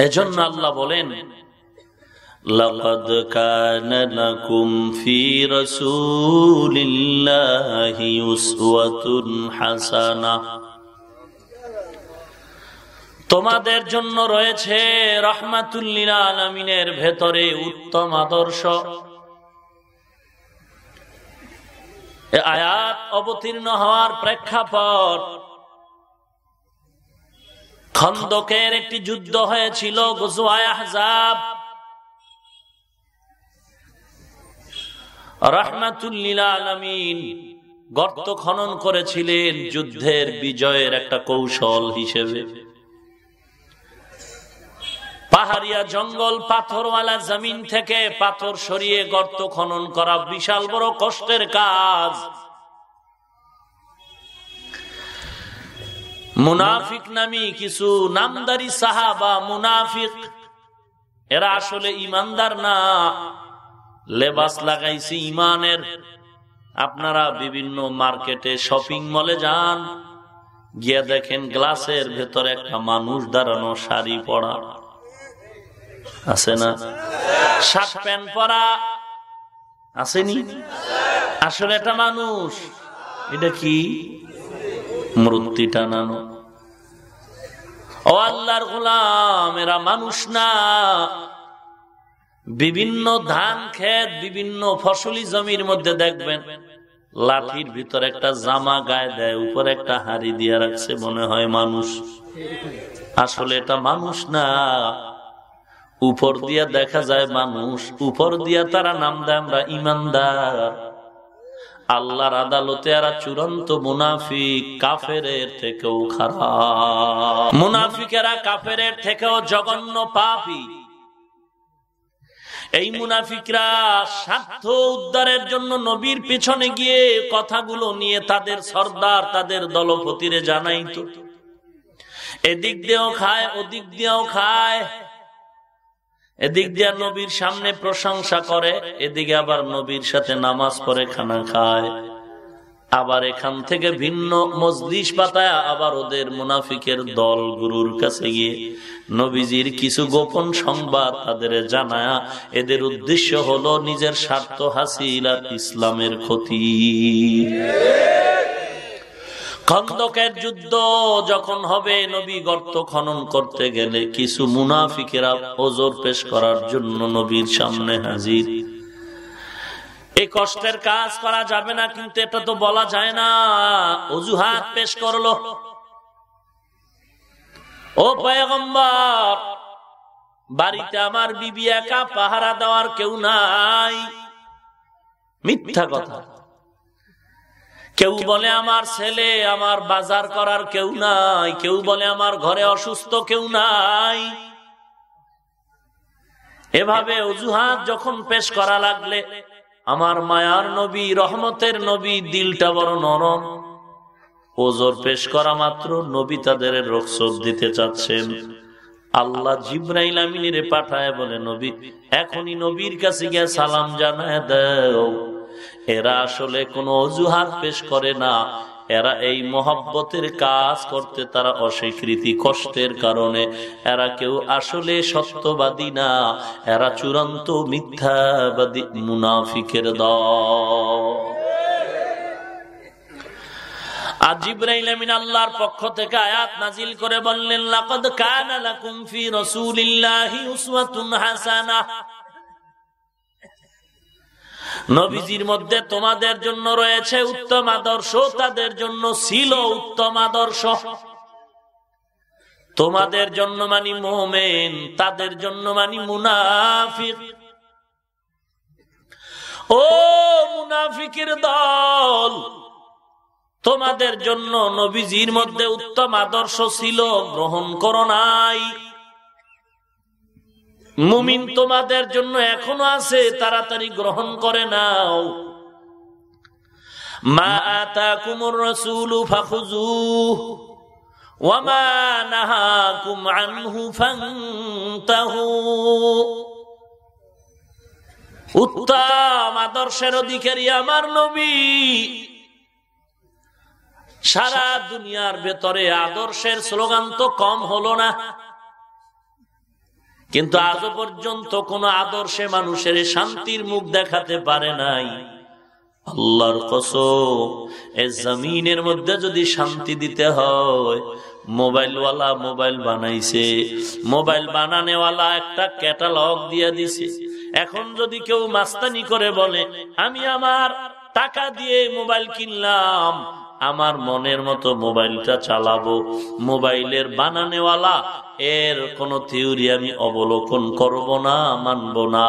এজন্য আল্লাহ বলেন لقد كان لكم في رسول الله أسوة حسنة তোমাদের জন্য রয়েছে রহমাতুল্লিল আলমিনের ভেতরে উত্তম আদর্শ আয়াত অবতীর্ণ হওয়ার প্রেক্ষাপট খন্দকের একটি যুদ্ধ হয়েছিল গজুয়াহাব রহমাতুল্লিল গর্ত খনন করেছিলেন যুদ্ধের বিজয়ের একটা কৌশল হিসেবে। পাহাড়িয়া জঙ্গল পাথরওয়ালা জমিন থেকে পাথর সরিয়ে গর্ত খনন করা বিশাল বড় কষ্টের কাজ। মুনাফিক নামি কিছু নামদারি সাহাবা, মুনাফিক, এরা আসলে ইমানদার না। লেবাস লাগাইছে ইমানের। আপনারা বিভিন্ন মার্কেটে শপিং মলে যান, গিয়ে দেখেন গ্লাসের ভেতরে একটা মানুষ দাঁড়ানো, শাড়ি পরা। আছে না? শার্ট প্যান্ট পরা। আসেনি? আসলে একটা মানুষ। এটা কি? মূর্তি টানানো। ও আল্লাহর গোলাম, এরা মানুষ না। বিভিন্ন ধান ক্ষেত, বিভিন্ন ফসলি জমির মধ্যে দেখবেন, লাঠির ভিতর একটা জামা গায়ে দেয়, উপর একটা হাড়ি দিয়ে রাখছে, মনে হয় মানুষ। আসলে এটা মানুষ না। উপর দিয়া দেখা যায় মানুষ, উপর দিয়া তারা নাম দেয়, আমরা ইমানদার। আল্লাহর আদালতে এরা চূড়ান্ত মুনাফিক কাফের থেকেও খারাপ। মুনাফিকেরা কাফের থেকেও জঘন্য পাপি। এই মুনাফিকরা স্বার্থ উদ্ধারের জন্য নবীর পেছনে গিয়ে কথাগুলো নিয়ে তাদের সর্দার, তাদের দলপতিরে জানাইতো। এদিক দিয়েও খায়, ওদিক দিয়েও খায়। এদিক দিয়া নবীর সামনে প্রশংসা করে, এদিকে আবার নবীর সাথে নামাজ পড়ে খানা খায়। আবার এখান থেকে ভিন্ন মজলিস পাতায় আবার ওদের মুনাফিকের দল গুরুর কাছে গিয়ে নবীজির কিছু গোপন সংবাদ তাদের জানায়, এদের উদ্দেশ্য হলো নিজের স্বার্থ হাসিল আর ইসলামের ক্ষতি। খন্দকের যুদ্ধ যখন হবে, নবী গর্ত খনন করতে গেলে কিছু মুনাফিকেরা ওজোর পেশ করার জন্য নবীর সামনে হাজির। এই কষ্টের কাজ করা যাবে না, কিন্তু এটা তো বলা যায় না। অজুহাত পেশ করল। ও পয়গম্বর, বাড়িতে আমার বিবি একা পাহারা দেওয়ার কেউ নাই। মিথ্যা কথা। কেউ বলে আমার ছেলে, আমার বাজার করার কেউ নাই। কেউ বলে আমার ঘরে অসুস্থ, কেউ নাই। এভাবে অজুহাত যখন পেশ করা লাগলে, আমার মায়ার নবী, রহমতের নবী, দিলটা বড় নরম। ওজোর পেশ করা মাত্র নবী তাদের রোকসোদ দিতে চাচ্ছেন। আল্লাহ জিব্রাইল আমিনের পাঠায় বলে, নবী, এখনই নবীর কাছে গিয়ে সালাম জানায় দেও। এরা আসলে কোনো অজুহাত পেশ করে না। এরা এই মহব্বতের কাজ করতে তারা অস্বীকৃতি কষ্টের কারণে। এরা কেউ আসলে সত্যবাদী না। এরা চূড়ান্ত মিথ্যাবাদী মুনাফিকের জিব্রাইল আমিন আল্লাহর পক্ষ থেকে আয়াত নাজিল করে বললেন কানা লাকুম ফি উসওয়াতুন নবীজির মধ্যে তোমাদের জন্য রয়েছে উত্তম আদর্শ, তাদের জন্য ছিল উত্তম আদর্শ। তোমাদের জন্য মানি মোমেন, তাদের জন্য মানি মুনাফিক। ও মুনাফিকের দল, তোমাদের জন্য নবীজির মধ্যে উত্তম আদর্শ ছিল, গ্রহণ করো নাই। মুমিন তোমাদের জন্য এখনও আছে, তাড়াতাড়ি গ্রহণ করে নাও। মা আতা কুমুর রসুল ফাখুজু উত্তম আদর্শের অধিকারী আমার নবী। সারা দুনিয়ার ভেতরে আদর্শের স্লোগান তো কম হলো না। কিন্তু আজও পর্যন্ত কোন আদর্শে মানুষের শান্তির মুখ দেখাতে পারে নাই। আল্লাহর জমিনের মধ্যে যদি শান্তি দিতে হয়, মোবাইলওয়ালা মোবাইল বানাইছে। মোবাইল বানানেওয়ালা একটা ক্যাটালগ দিয়ে দিছে। এখন যদি কেউ মাস্তানি করে বলে, আমি আমার টাকা দিয়ে মোবাইল কিনলাম আমার মনের মতো মোবাইলটা চালাবো। মোবাইলের বানানেওয়ালা, এর কোন থিওরি আমি অবলোকন করব না, মানব না।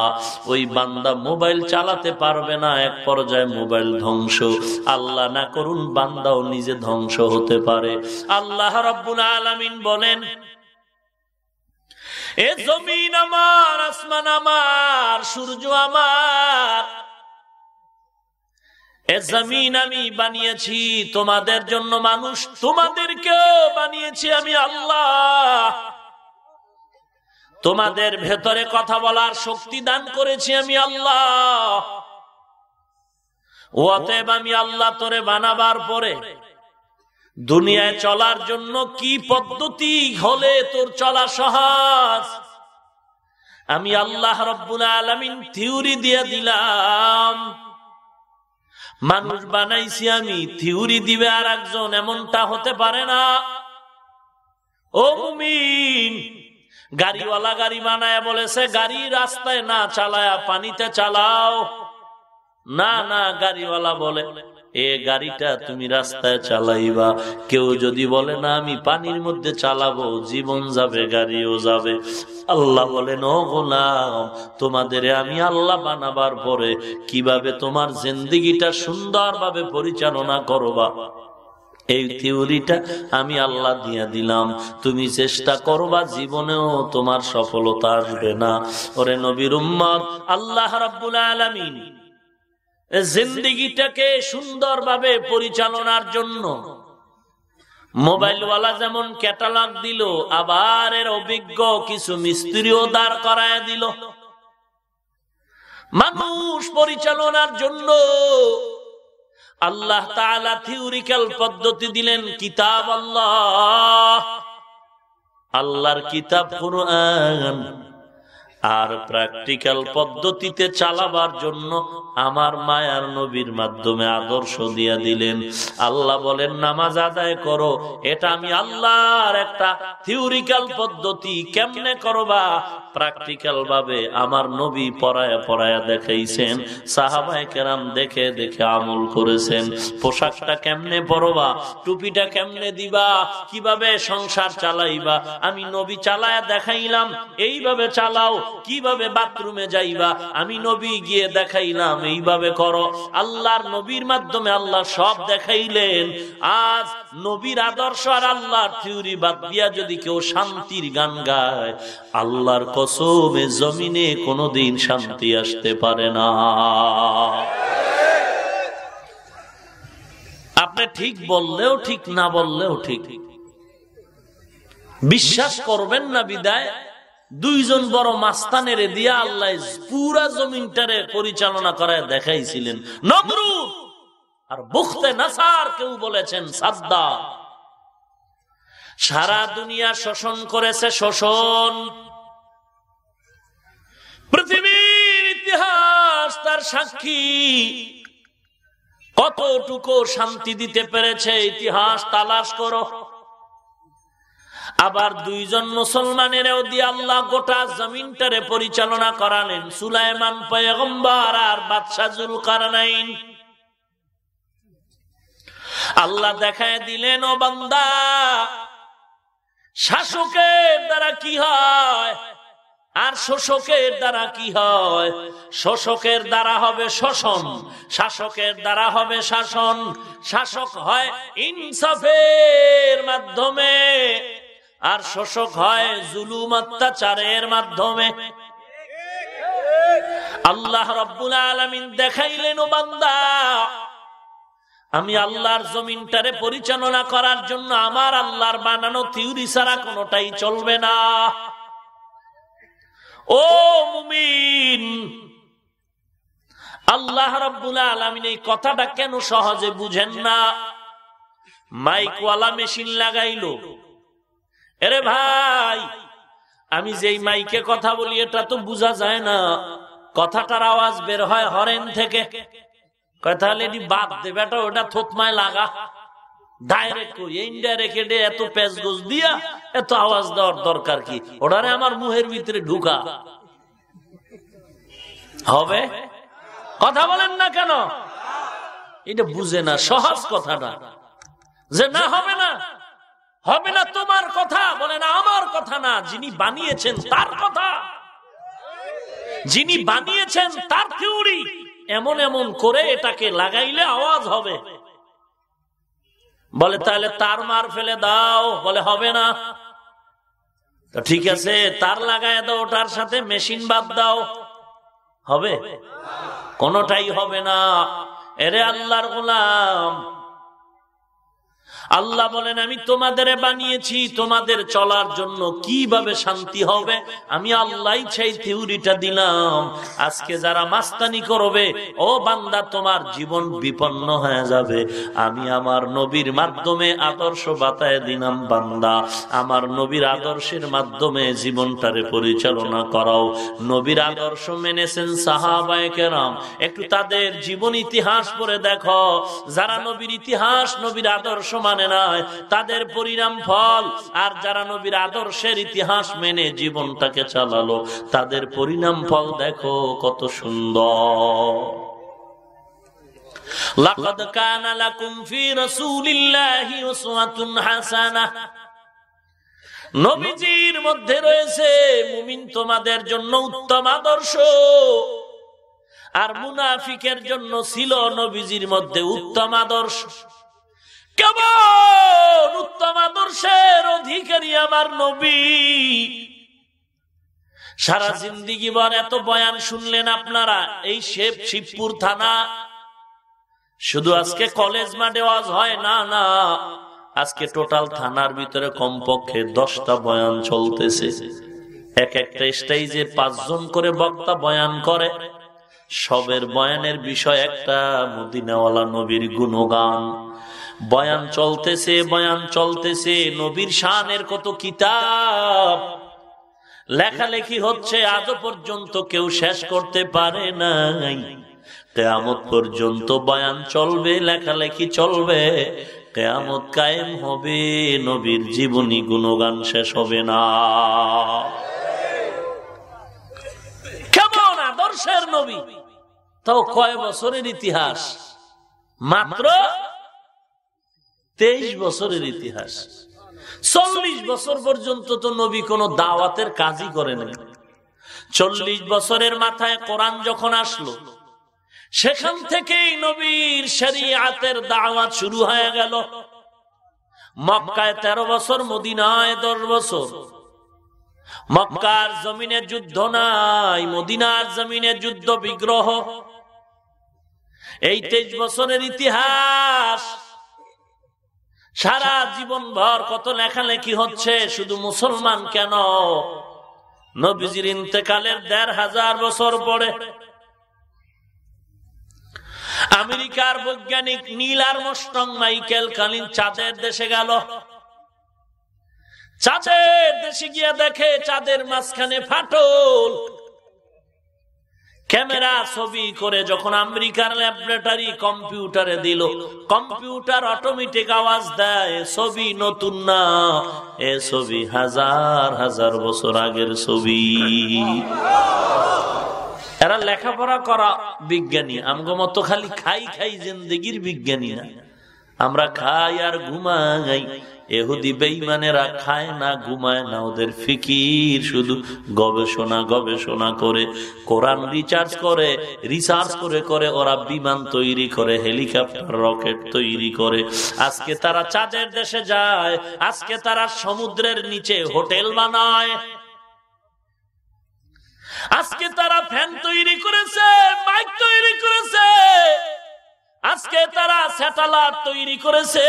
ওই বান্দা মোবাইল চালাতে পারবে না, এক পর্যায়ে মোবাইল ধ্বংস। আল্লাহ না করুন বান্দাও নিজে ধ্বংস হতে পারে। আল্লাহ রব্বুল আলমিন বলেন, এ জমিন আমার, আসমান আমার, সূর্য আমার জমিন আমি বানিয়েছি, তোমাদের জন্য মানুষ তোমাদেরকেও বানিয়েছি আমি আল্লাহ। তোমাদের ভেতরে কথা বলার শক্তি দান করেছি আমি আল্লাহ। অতএব আমি আল্লাহ তোরে বানাবার পরে দুনিয়ায় চলার জন্য কি পদ্ধতি হলে তোর চলা সহজ? আমি আল্লাহ রব্বুল আলমিন থিউরি দিয়ে দিলাম। মানুষ বানাইছি আমি থিউরি দিবে আর একজন এমনটা হতে পারে না। ও মুমিন, গাড়িওয়ালা গাড়ি বানায় বলেছে, গাড়ি রাস্তায় না চালায়া পানিতে চালাও। না না, গাড়িওয়ালা বলে। এ গাড়িটা তুমি রাস্তায় চালাইবা। কেউ যদি বলে, না, আমি পানির মধ্যে চালাবো, জীবন যাবে, গাড়িও যাবে। আল্লাহ বলেন, ও গোলাম তোমাদের আমি আল্লাহ বানাবার পরে কীভাবে তোমার জিন্দিগিটা সুন্দরভাবে পরিচালনা করবা? এই থিওরিটা আমি আল্লাহ দিয়া দিলাম। তুমি চেষ্টা করবা, জীবনেও তোমার সফলতা আসবে না। ওরে নবীর উম্মত, আল্লাহ রাব্বুল আলামিন জিন্দিগিটাকে সুন্দরভাবে পরিচালনার জন্য। মোবাইলওয়ালা যেমন ক্যাটালগ দিল, আবার এর অভিজ্ঞ কিছু মিস্ত্রিও দাঁড় করায় দিল। মানুষ পরিচালনার জন্য আল্লাহ তাআলা থিওরিক্যাল পদ্ধতি দিলেন, কিতাব আল্লাহ। আল্লাহর কিতাব কোরআন। আর প্র্যাকটিক্যাল পদ্ধতিতে চালাবার জন্য আমার মায়ার নবীর মাধ্যমে আদর্শ দিয়া দিলেন। আল্লাহ বলেন, নামাজ আদায় করো। এটা আমি আল্লাহর একটা থিওরিক্যাল পদ্ধতি। কেমনে করবা? প্র্যাকটিক্যাল ভাবে আমার নবী পড়ায়া পড়ায়া দেখাইছেন, সাহাবায় কেরাম দেখে দেখে আমল করেছেন। পোশাকটা কেমনে পরবা? টুপিটা কেমনে দিবা? কীভাবে সংসার চালাইবা? আমি নবী চালায়া দেখাইলাম, এইভাবে চালাও। কীভাবে বাথরুমে যাইবা? আমি নবী গিয়ে দেখাইলাম এইভাবে করো। আল্লাহর নবীর মাধ্যমে আল্লাহ সব দেখাইলেন। আজ নবীর আদর্শ আর আল্লাহর থিউরি বাদ দিয়া যদি কেউ শান্তির গান গায়, আল্লাহর কসমে জমিনে কোনোদিন শান্তি আসতে পারে না। আপনি ঠিক বললেও ঠিক, না বললেও ঠিক। বিশ্বাস করবেন না বিদায়। দুইজন বড় মাস্তানের দিয়া আল্লাহ পুরা জমিনটারে পরিচালনা করায় দেখাইছিলেন। নমরু আর বুখতে নাসার কেউ বলেছেন সাদ্দা সারা দুনিয়া শোষণ করেছে, শোষণ। পৃথিবীর ইতিহাস তার সাক্ষী। কতটুকু শান্তি দিতে পেরেছে, ইতিহাস তালাশ করো। আবার দুইজন মুসলমানেরও দিয়ে আল্লাহ গোটা জমিনটারে পরিচালনা করালেন, সুলাইমান পয়গম্বর আর বাদশাহুল কারনাইন আল্লাহ দেখায় দিলেন, ও বান্দা, শাসকের দ্বারা কি হয়? আর শোষকের দ্বারা কি হয়? শোষকের দ্বারা হবে শোষণ, শাসকের দ্বারা হবে শাসন। শাসক হয় ইনসাফের মাধ্যমে। আর শোষক হয় জুলুম অত্যাচারের মাধ্যমে। আল্লাহ রব্বুল আলমিন দেখাইলেন, ও বান্দা, আমি আল্লাহর জমিনটারে পরিচালনা করার জন্য আমার আল্লাহর বানানো থিউরি ছাড়া কোনোটাই চলবে না। ও মুমিন, আল্লাহ রব্বুল আলমিন এই কথাটা কেন সহজে বুঝেন না? মাইকওয়ালা মেশিন লাগাইলো। এরে ভাই, আমি যেই মাইকে কথা বলি, এটা তো বোঝা যায় না। কথাটার আওয়াজ বের হয় হরেন থেকে। তাহলে বাদ দে বেটা, ওটা লাগা। ডাইরেক্ট দিয়া এত আওয়াজ দেওয়ার দরকার কি? আমার মুহের ভিতরে ঢুকা। হবে? কথা বলেন না কেন? এটা বুঝে না, সহজ কথাটা। যে না হবে না হবে না তোমার কথা, বলে না আমার কথা না, যিনি বানিয়েছেন তার কথা। যিনি বানিয়েছেন তার থিওরি, এমন এমন করে এটাকে লাগাইলে আওয়াজ হবে। বলে, তাহলে তার মার ফেলে দাও, বলে, হবে না। ঠিক আছে, তার লাগাই দাও, ওটার সাথে মেশিন বাদ দাও। হবে? কোনটাই হবে না। এরে আল্লাহর গোলাম আল্লাহ বলেন, আমি তোমাদের বানিয়েছি, তোমাদের চলার জন্য কীভাবে শান্তি হবে? আমি আল্লাহ সেই থিউরিটা দিলাম। আজকে যারা মাস্তানি করবে, ও বান্দা, তোমার জীবন বিপন্ন হয়ে যাবে। আমি আমার নবীর মাধ্যমে আদর্শ বাতায় দিলাম, বান্দা। আমার নবীর আদর্শের মাধ্যমে জীবনটারে পরিচালনা করাও। নবীর আদর্শ মেনেছেন সাহাবায় কেরাম। একটু তাদের জীবন ইতিহাস পড়ে দেখো। যারা নবীর ইতিহাস, নবীর আদর্শ মানে মানে নাই তাদের পরিণাম ফল আর যারা নবীর আদর্শের ইতিহাস মেনে জীবনটাকে চালালো তাদের পরিণাম ফল দেখো কত সুন্দর لقد كان لكم في رسول الله أسوة حسنة নবীজির মধ্যে রয়েছে মুমিন তোমাদের জন্য উত্তম আদর্শ আর মুনাফিকের জন্য ছিল নবীজির মধ্যে উত্তম আদর্শ কেমন উত্তম আদর্শের অধিকারী আমার নবী? সারা জিন্দিগি বর এত বয়ান শুনলেন আপনারা, এই শেপ শিবপুর থানা? শুধু আজকে কলেজ মাঠে ওয়াজ হয়, না না, আজকে টোটাল থানার ভিতরে কমপক্ষে দশটা বয়ান চলতেছে। এক একটা স্টেজে পাঁচজন করে বক্তা বয়ান করে। সবের বয়ানের বিষয় একটা, মদিনাওয়ালা নবীর গুণগান। বয়ান চলতেছে বয়ান চলতেছে, নবীর শানের কত কিতাব? লেখালেখি হচ্ছে, আজও পর্যন্ত কেউ শেষ করতে পারে নাই। কেয়ামত পর্যন্ত বয়ান চলবে, লেখালেখি চলবে, কেয়ামত কায়েম হবে, নবীর জীবনী গুণগান শেষ হবে না। কেমন আদর্শের নবী? তাও কয় বছরের ইতিহাস? মাত্র তেইশ বছরের ইতিহাস। চল্লিশ বছর পর্যন্ত তো নবী কোন দাওয়াতের কাজই করে নাই। চল্লিশ বছরের মাথায় কোরআন যখন আসলো, সেখান থেকেই নবীর শরিয়াতের দাওয়াত শুরু হয়ে গেল। মক্কায় তেরো বছর, মদিনায় দশ বছর। মক্কার জমিনে যুদ্ধ নাই, মদিনার জমিনে যুদ্ধ বিগ্রহ। এই তেইশ বছরের ইতিহাস সারা জীবন ভর কত লেখালেখি হচ্ছে, শুধু মুসলমান কেন? নবীজির ইন্তেকালের দেড় হাজার বছর পরে আমেরিকার বৈজ্ঞানিক নীল আর মোস্টং মাইকেল কালিন চাঁদের দেশে গেল। চাঁদের দেশে গিয়া দেখে চাঁদের মাঝখানে ফাটল। ক্যামেরা ছবি করে যখন আমেরিকার ল্যাবরেটরি কম্পিউটারে দিল, কম্পিউটার অটোমেটিক আওয়াজ দেয় ছবি নতুন না, এ ছবি হাজার হাজার বছর আগের ছবি। এরা লেখাপড়া করা বিজ্ঞানী, আমগো মতো খালি খাই খাই জিন্দগির বিজ্ঞানী না আমরা খাই আর ঘুমাই এহুদি বেইমানেরা খায় না, ঘুমায় না ওদের ফিকির, শুধু গবেষণা গবেষণা করে, কোরআন রিচার্জ করে রিসার্চ করে করে, ওরা বিমান তৈরি করে, হেলিকপ্টার, রকেট তৈরি করে। আজকে তারা চাঁদের দেশে যায়, আজকে তারা সমুদ্রের নিচে হোটেল বানায়। আজকে তারা ফ্যান তৈরি করেছে, বাইক তৈরি করেছে। আজকে তারা স্যাটেলাইট তৈরি করেছে।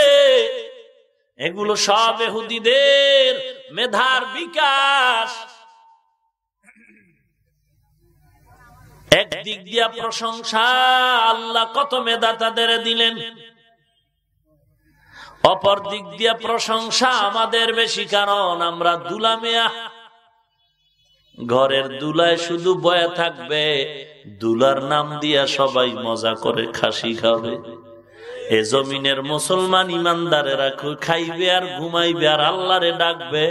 এগুলো সব এহুদিদের মেধার বিকাশ। একদিক দিয়া প্রশংসা, আল্লাহ কত মেধা তাদের দিলেন। অপর দিক দিয়া প্রশংসা আমাদের বেশি, কারণ আমরা দুলামেয়া। ঘরের দুলায় শুধু বয়া থাকবে, দুলার নাম দিয়া সবাই মজা করে খাসি খাবে। এ জমিনের মুসলমান ইমানদারেরা খাইবে আর ঘুমাইবে আর আল্লাহরে ডাকবে।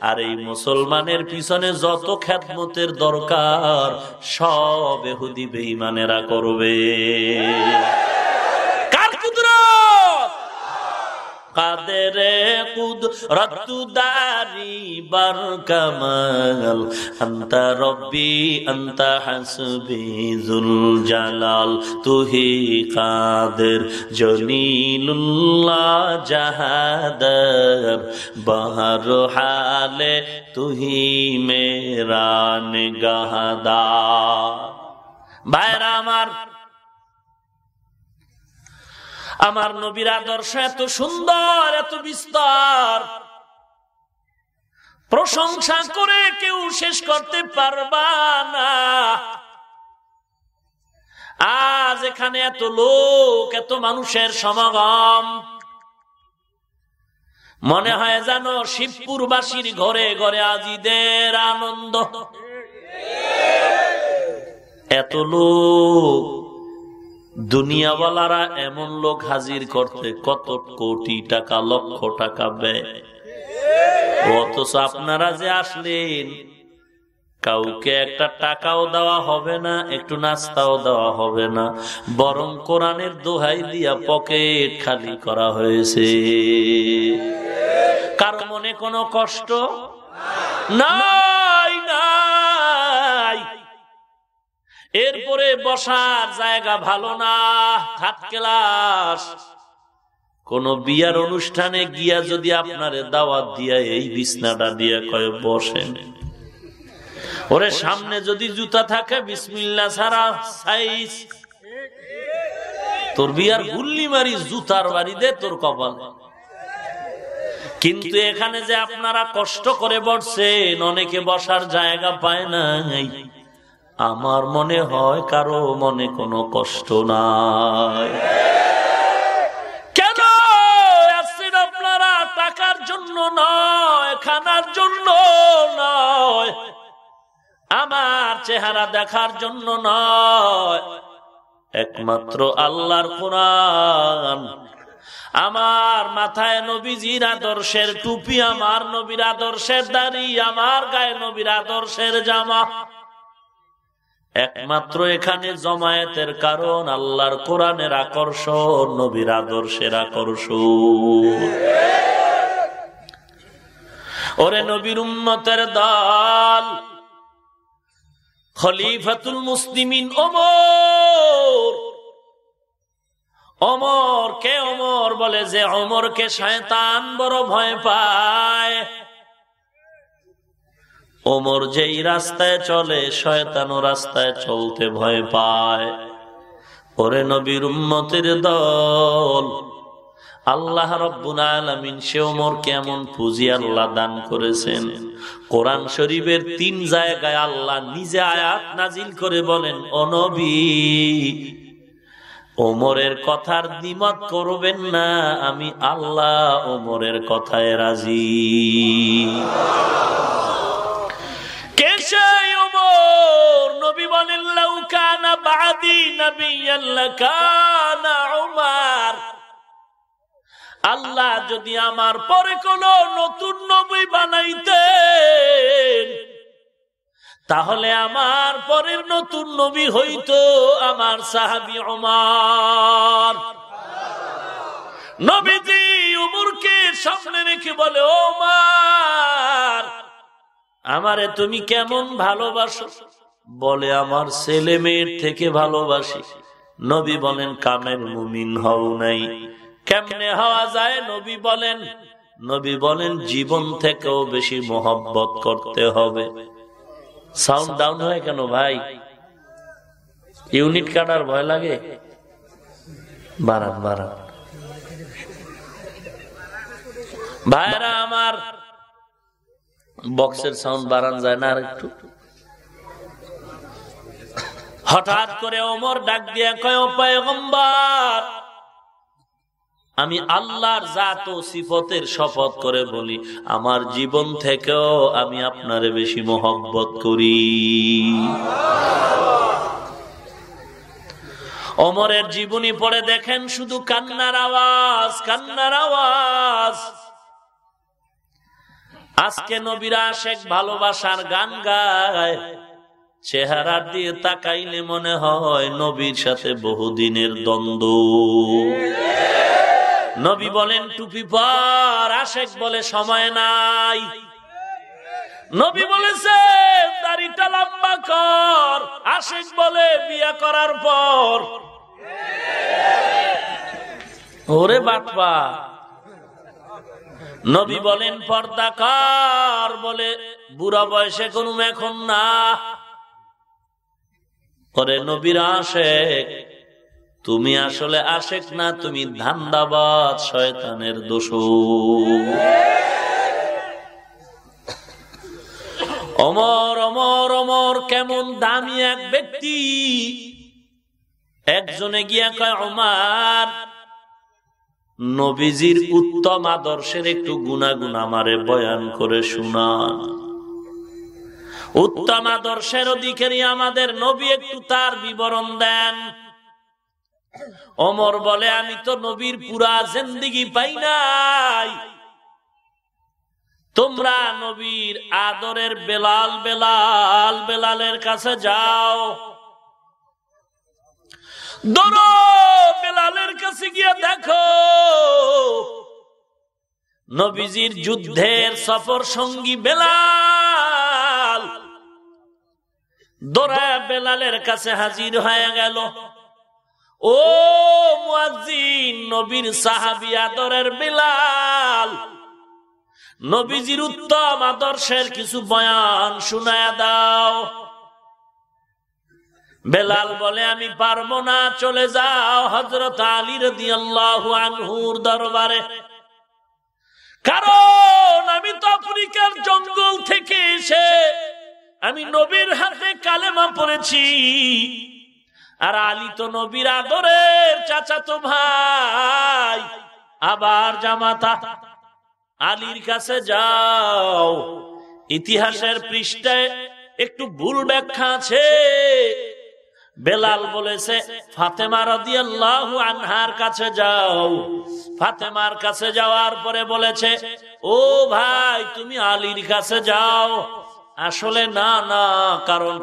আর এই মুসলমানের পিছনে যত খ্যাতমতের দরকার, সব এহুদি বেঈমানেরা করবে কার কুদরত কাদের কুদ রতুদারি বার কামাল। আন্তা রব্বি জুল জালাল। তুহি কাদের জলিলুল্লাহ জাহাদার বাহার হালে তুহি মেরা নিগাহদা ভাইরা আমার আমার নবীর আদর্শ এত সুন্দর, এত বিস্তার। প্রশংসা করে কেউ শেষ করতে পারবা না। আজ এখানে এত লোক, এত মানুষের সমাগম। মনে হয় জানো শিবপুরবাসীর ঘরে ঘরে আজিদের আনন্দ। এত লোক। দুনিয়াওয়ালারা এমন লোক হাজির করতে কত কোটি টাকা, লক্ষ টাকা ব্যয়। অথচ আপনারা যে আসলেন, কাউকে একটা টাকাও দেওয়া হবে না, একটু নাস্তাও দেওয়া হবে না, বরং কোরআনের দোহাই দিয়া পকেট খালি করা হয়েছে। কার মনে কোনো কষ্ট? নাই নাই এরপরে বসার জায়গা ভালো না, হাত ক্লাস। কোন বিয়ার অনুষ্ঠানে গিয়া যদি আপনারে দাওয়াত দিয়া এই বিছনাটা দিয়া কয়ে, বসেন। ওরে, সামনে যদি জুতা থাকে, বিসমিল্লা সারা সাইজ। তোর বিয়ার গুল্লি মারি, জুতার বাড়ি দে তোর কপাল। কিন্তু এখানে যে আপনারা কষ্ট করে বসছেন, অনেকে বসার জায়গা পায় নাই। আমার মনে হয় কারও মনে কোনো কষ্ট নাই। কেন? আসছেন আপনারা টাকার জন্য নয়, খানার জন্য নয়। আমার চেহারা দেখার জন্য নয়। একমাত্র আল্লাহর কোরআন। আমার মাথায় নবীজির আদর্শের টুপি, আমার নবীর আদর্শের দাড়ি, আমার গায়ে নবীর আদর্শের জামা। একমাত্র এখানে জমায়েতের কারণ আল্লাহর কোরআনের আকর্ষণ, নবীর আদর্শের আকর্ষণ। ওরে নবীর উম্মতের দল, খলিফাতুল মুসলিমিন ওমর। অমর কে অমর বলে যে অমরকে শয়তান বড় ভয় পায়। ওমর যেই রাস্তায় চলে শয়তানো রাস্তায় চলতে ভয় পায়। ওরে নবীর উম্মতের দল, আল্লাহ রব্বুল আলমিন সে ওমর কেমন পুঁজি আল্লাহ দান করেছেন। কোরআন শরীফের তিন জায়গায় আল্লাহ নিজে আয়াত নাজিল করে বলেন অনবী ওমরের কথার দ্বিমত করবেন না, আমি আল্লাহ ওমরের কথায় রাজি। কেশাই ওমর নবী বলেন লাউকানা বাদি উমার। আল্লাহ যদি আমার পরে কোন নতুন নবী বানাইতেন, তাহলে আমার পরের নতুন নবী হইতো আমার সাহাবি অমার নবীজি উমরকে সামনে রেখে বলে, ওমার আমারে তুমি কেমন ভালোবাসো? বলে, আমার ছেলে মেয়ের থেকে ভালোবাসি। নবী বলেন কামের মুমিন হও নাই। কেমনে হওয়া যায়? নবী বলেন নবী বলেন, জীবন থেকেও বেশি মোহব্বত করতে হবে। সাউন্ড ডাউন হয় কেন ভাই? ইউনিট কাটার ভয় লাগে? বাড়ান বাড়ান। ভাইরা আমার বক্সের সাউন্ড বাড়ান যায় না আর একটু। হঠাৎ করে ওমর ডাক দিয়ে কয় পয়গম্বর, আমি আল্লাহর জাত ও সিফতের শপথ করে বলি, আমার জীবন থেকেও আমি আপনারে বেশি মোহব্বত করি। অমরের জীবনী পড়ে দেখেন শুধু কান্নার আওয়াজ কান্নার আওয়াজ। আজকে নবীরা শেখ ভালোবাসার গান গায়। চেহারা দিয়ে তাকাইলে মনে হয় নবীর সাথে বহুদিনের দ্বন্দ্ব। নবী বলেন, টুপি পর। আশেক বলে, সময় নাই। নবী বলেছে দাড়িটা লম্বা কর। আশেক বলে, বিয়া করার পর। ওরে বাটপা নবী বলেন পর্দা কর বলে, বুড়া বয়সে কোন এখন না। পরে নবীর আশেক, তুমি আসলে আশেক না, তুমি ধান্দাবাদ শয়তানের দোষ অমর অমর অমর, কেমন দামি এক ব্যক্তি। একজনে গিয়া কয় অমার নবীজির উত্তম আদর্শের একটু গুণাগুণ আমারে বয়ান করে শুনান। উত্তম আদর্শের অধিকারী আমাদের নবী একটু তার বিবরণ দেন। অমর বলে, আমি তো নবীর পুরা জিন্দিগি পাই নাই। তোমরা নবীর আদরের বেলাল বেলাল বেলালের কাছে যাও। দৌড়ো বেলালের কাছে গিয়ে দেখো। নবীজির যুদ্ধের সফর সঙ্গী বেলাল। দোরা বেলালের কাছে হাজির হয়ে গেল। ও নবীর সাহাবি আদরের বেলাল। নবীজির উত্তম আদর্শের কিছু বয়ান শোনায় দাও। বেলাল বলে, আমি পারব না, চলে যাও হজরত আলী রদি আনহুর দরবারে। কারণ আমি তো আফ্রিকার জঙ্গল থেকে এসে, আমি নবীর হাতে কালেমা পড়েছি। আর আলী তো নবীর আদরের চাচাতো ভাই, আবার জামাতা। আলীর কাছে যাও, ইতিহাসের পৃষ্ঠায় একটু ভুল ব্যাখ্যা আছে। বেলাল বলেছে, ফাতেমা রদিয়াল্লাহ আনহার কাছে যাও। ফাতেমার কাছে যাওয়ার পরে বলেছে, ও ভাই, তুমি আলীর কাছে যাও। আসলে না না, কারণ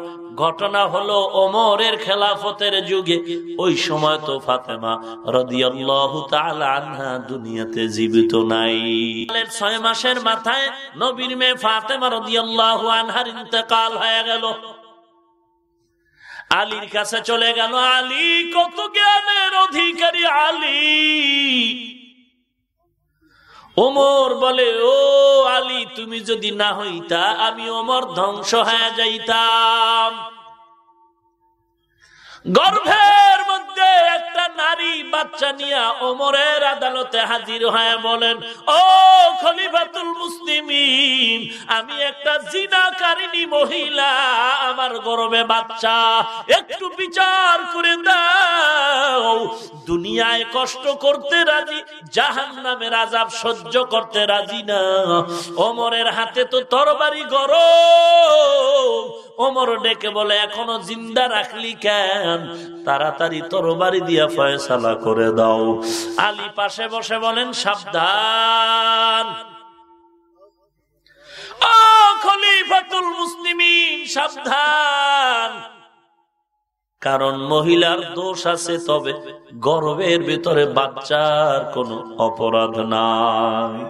ঘটনা হলো ওমরের খেলাফতের যুগে। ওই সময় তো ফাতেমা রদিয়াল্লাহু তাআলা আনহা দুনিয়াতে জীবিত নাই। ছয় মাসের মাথায় নবীর মেয়ে ফাতেমা রদিয়াল্লাহু আনহার ইন্তেকাল হয়ে গেল। আলীর কাছে চলে গেল, আলী, কত জ্ঞানের অধিকারী আলী? ওমর বলে, ও আলী, তুমি যদি না হইতা, আমি ওমর ধ্বংস হয়ে যাইতাম। গর্ভের মধ্যে একটা নারী বাচ্চা নিয়ে ওমরের আদালতে হাজির হয়ে বলেন, ও খলিফাতুল মুসলিমিন, আমি একটা জিনাকারিনী মহিলা, আমার গর্বে বাচ্চা, একটু বিচার করে দাও। দুনিয়ায় কষ্ট করতে রাজি জাহান নামের আজাব সহ্য করতে রাজি না। ওমরের হাতে তো তরবারি গরম। ওমর ডেকে বলে, এখনও জিন্দা রাখলি কেন? তাড়াতাড়ি তরবারি দিয়া ফয়সালা করে দাও। আলী পাশে বসে বলেন, সাবধান। সাবধান। কারণ মহিলার দোষ আছে, তবে গর্বের ভিতরে বাচ্চার কোনো অপরাধ নাই।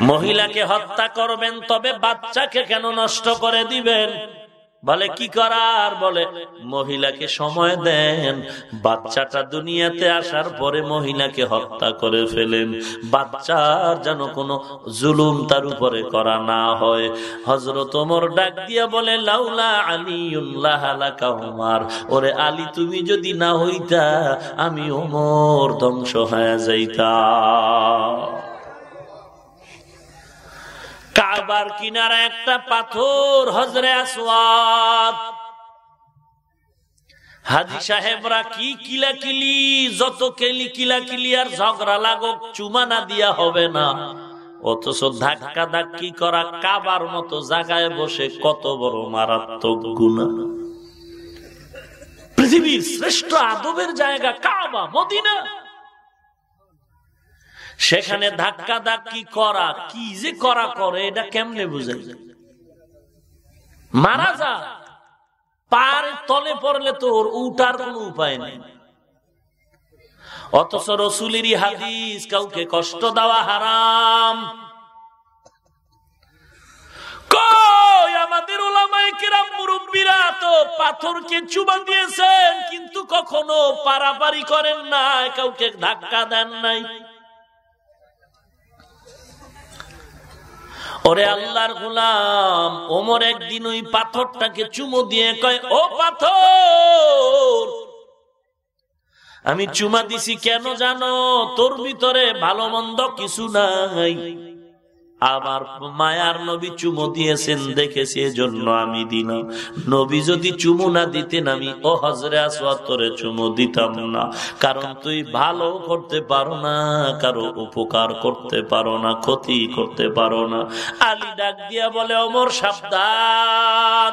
মহিলাকে হত্যা করবেন, তবে বাচ্চাকে কেন নষ্ট করে দিবেন? বলে, কি করার? বলে, মহিলাকে সময় দেন। বাচ্চাটা দুনিয়াতে আসার পরে মহিলাকে হত্যা করে ফেলেন। বাচ্চার যেন কোনো জুলুম তার উপরে করা না হয়। হজরত ওমর ডাক দিয়া বলে, লাউলা আলী উমার। ওরে আলী, তুমি যদি না হইতা, আমি ওমর ধ্বংস হয়ে যাইতা কাবার কিনারা একটা পাথর হজরে আসওয়াদ। হাজি সাহেবরা কি কিলাকিলি, যত কেলি কিলাকিলি আর ঝগড়া লাগক, চুমা না দিয়া হবে না। অথচ ধাক্কা ধাক্কি করা কাবার মতো জায়গায় বসে কত বড় মারাত্মক গুণা। পৃথিবীর শ্রেষ্ঠ আদবের জায়গা কাবা, মদিনা। সেখানে ধাক্কা ধাক্কি করা, কি যে করা করে, এটা কেমনে বুঝে মারা যা, পার তলে পড়লে তোর উঠার কোন উপায় নেই। অথচ রসুলেরই হাদিস, কাউকে কষ্ট দেওয়া হারাম। আমাদের ওলামায় কিরাম মুরব্বীরা তো পাথরকে চুবা দিয়েছেন, কিন্তু কখনো পারাপারি করেন নাই, কাউকে ধাক্কা দেন নাই। ওরে আল্লাহর গুলাম, ওমর একদিন ওই পাথরটাকে চুমো দিয়ে কয়, ও পাথর, আমি চুমা দিছি কেন জানো? তোর ভিতরে ভালো মন্দ কিছু নাই। আবার মায়ার নবী চুমো দিয়েছেন দেখেছি এজন্য আমি দিলাম নবী যদি চুমো না দিতেন আমি, ও হজরে আসরে চুমো দিতাম না। কারণ তুই ভালো করতে পারো না, কারও উপকার করতে পারো না, ক্ষতি করতে পারো না। আলী ডাক দিয়া বলে অমর সাবধান।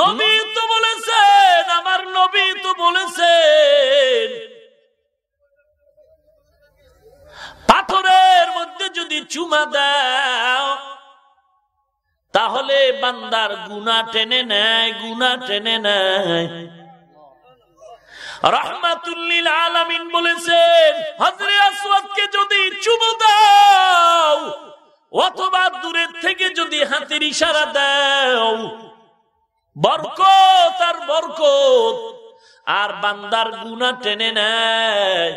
নবী তো বলেছেন, আমার নবী তো বলেছেন পাথরের মধ্যে যদি চুমা দাও, তাহলে বান্দার গুনা টেনে নেয় গুনা টেনে নেয়। রহমাতুল্লিল আলামিন বলেছেন হজরে আসওয়াদকে যদি চুমো দাও, অথবা দূরের থেকে যদি হাতের ইশারা দাও, বরকত আর বরকত, আর বান্দার গুনা টেনে নেয়।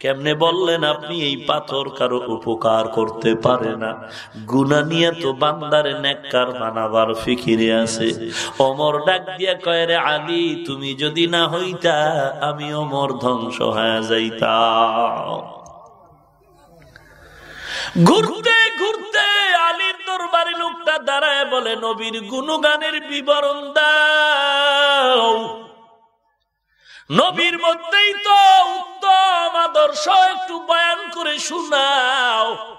কেমনে বললেন, আপনি এই পাথর কারও উপকার করতে পারে না। গুনা নিয়ে তো বান্দারে নেককার বানাবার ফিকিরে আছে। অমর ডাক দিয়া কয়ে আলী, তুমি যদি না হইতা, আমি অমর ধ্বংস হয়ে যাইতা ঘুরতে ঘুরতে আলীর দরবারে লোকটা দাঁড়ায় বলে, নবীর গুণগানের বিবরণ দাও। নবীর মধ্যেই তো উত্তম আদর্শ, একটু বয়ান করে শুনাও।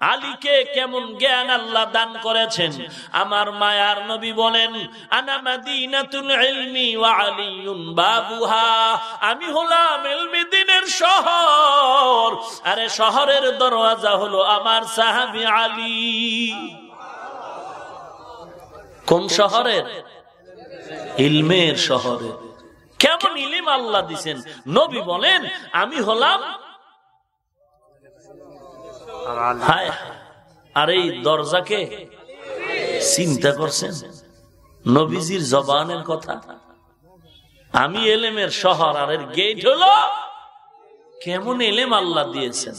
আলীকে কেমন জ্ঞান আল্লাহ দান করেছেন? আমার মায়ার নবী বলেন আমি হলাম এলমি দিনের শহর। আরে শহরের দরওয়াজা হলো আমার সাহাবি আলী। কোন শহরের? ইলমের শহরে। কেমন ইলিম আল্লাহ দিছেন? নবী বলেন, আমি হলাম আর এই দরজাকে চিন্তা করছেন? নবীজির জবানের কথা। আমি এলেমের শহর, আর এর গেট হলো কেমন এলেম আল্লাহ দিয়েছেন?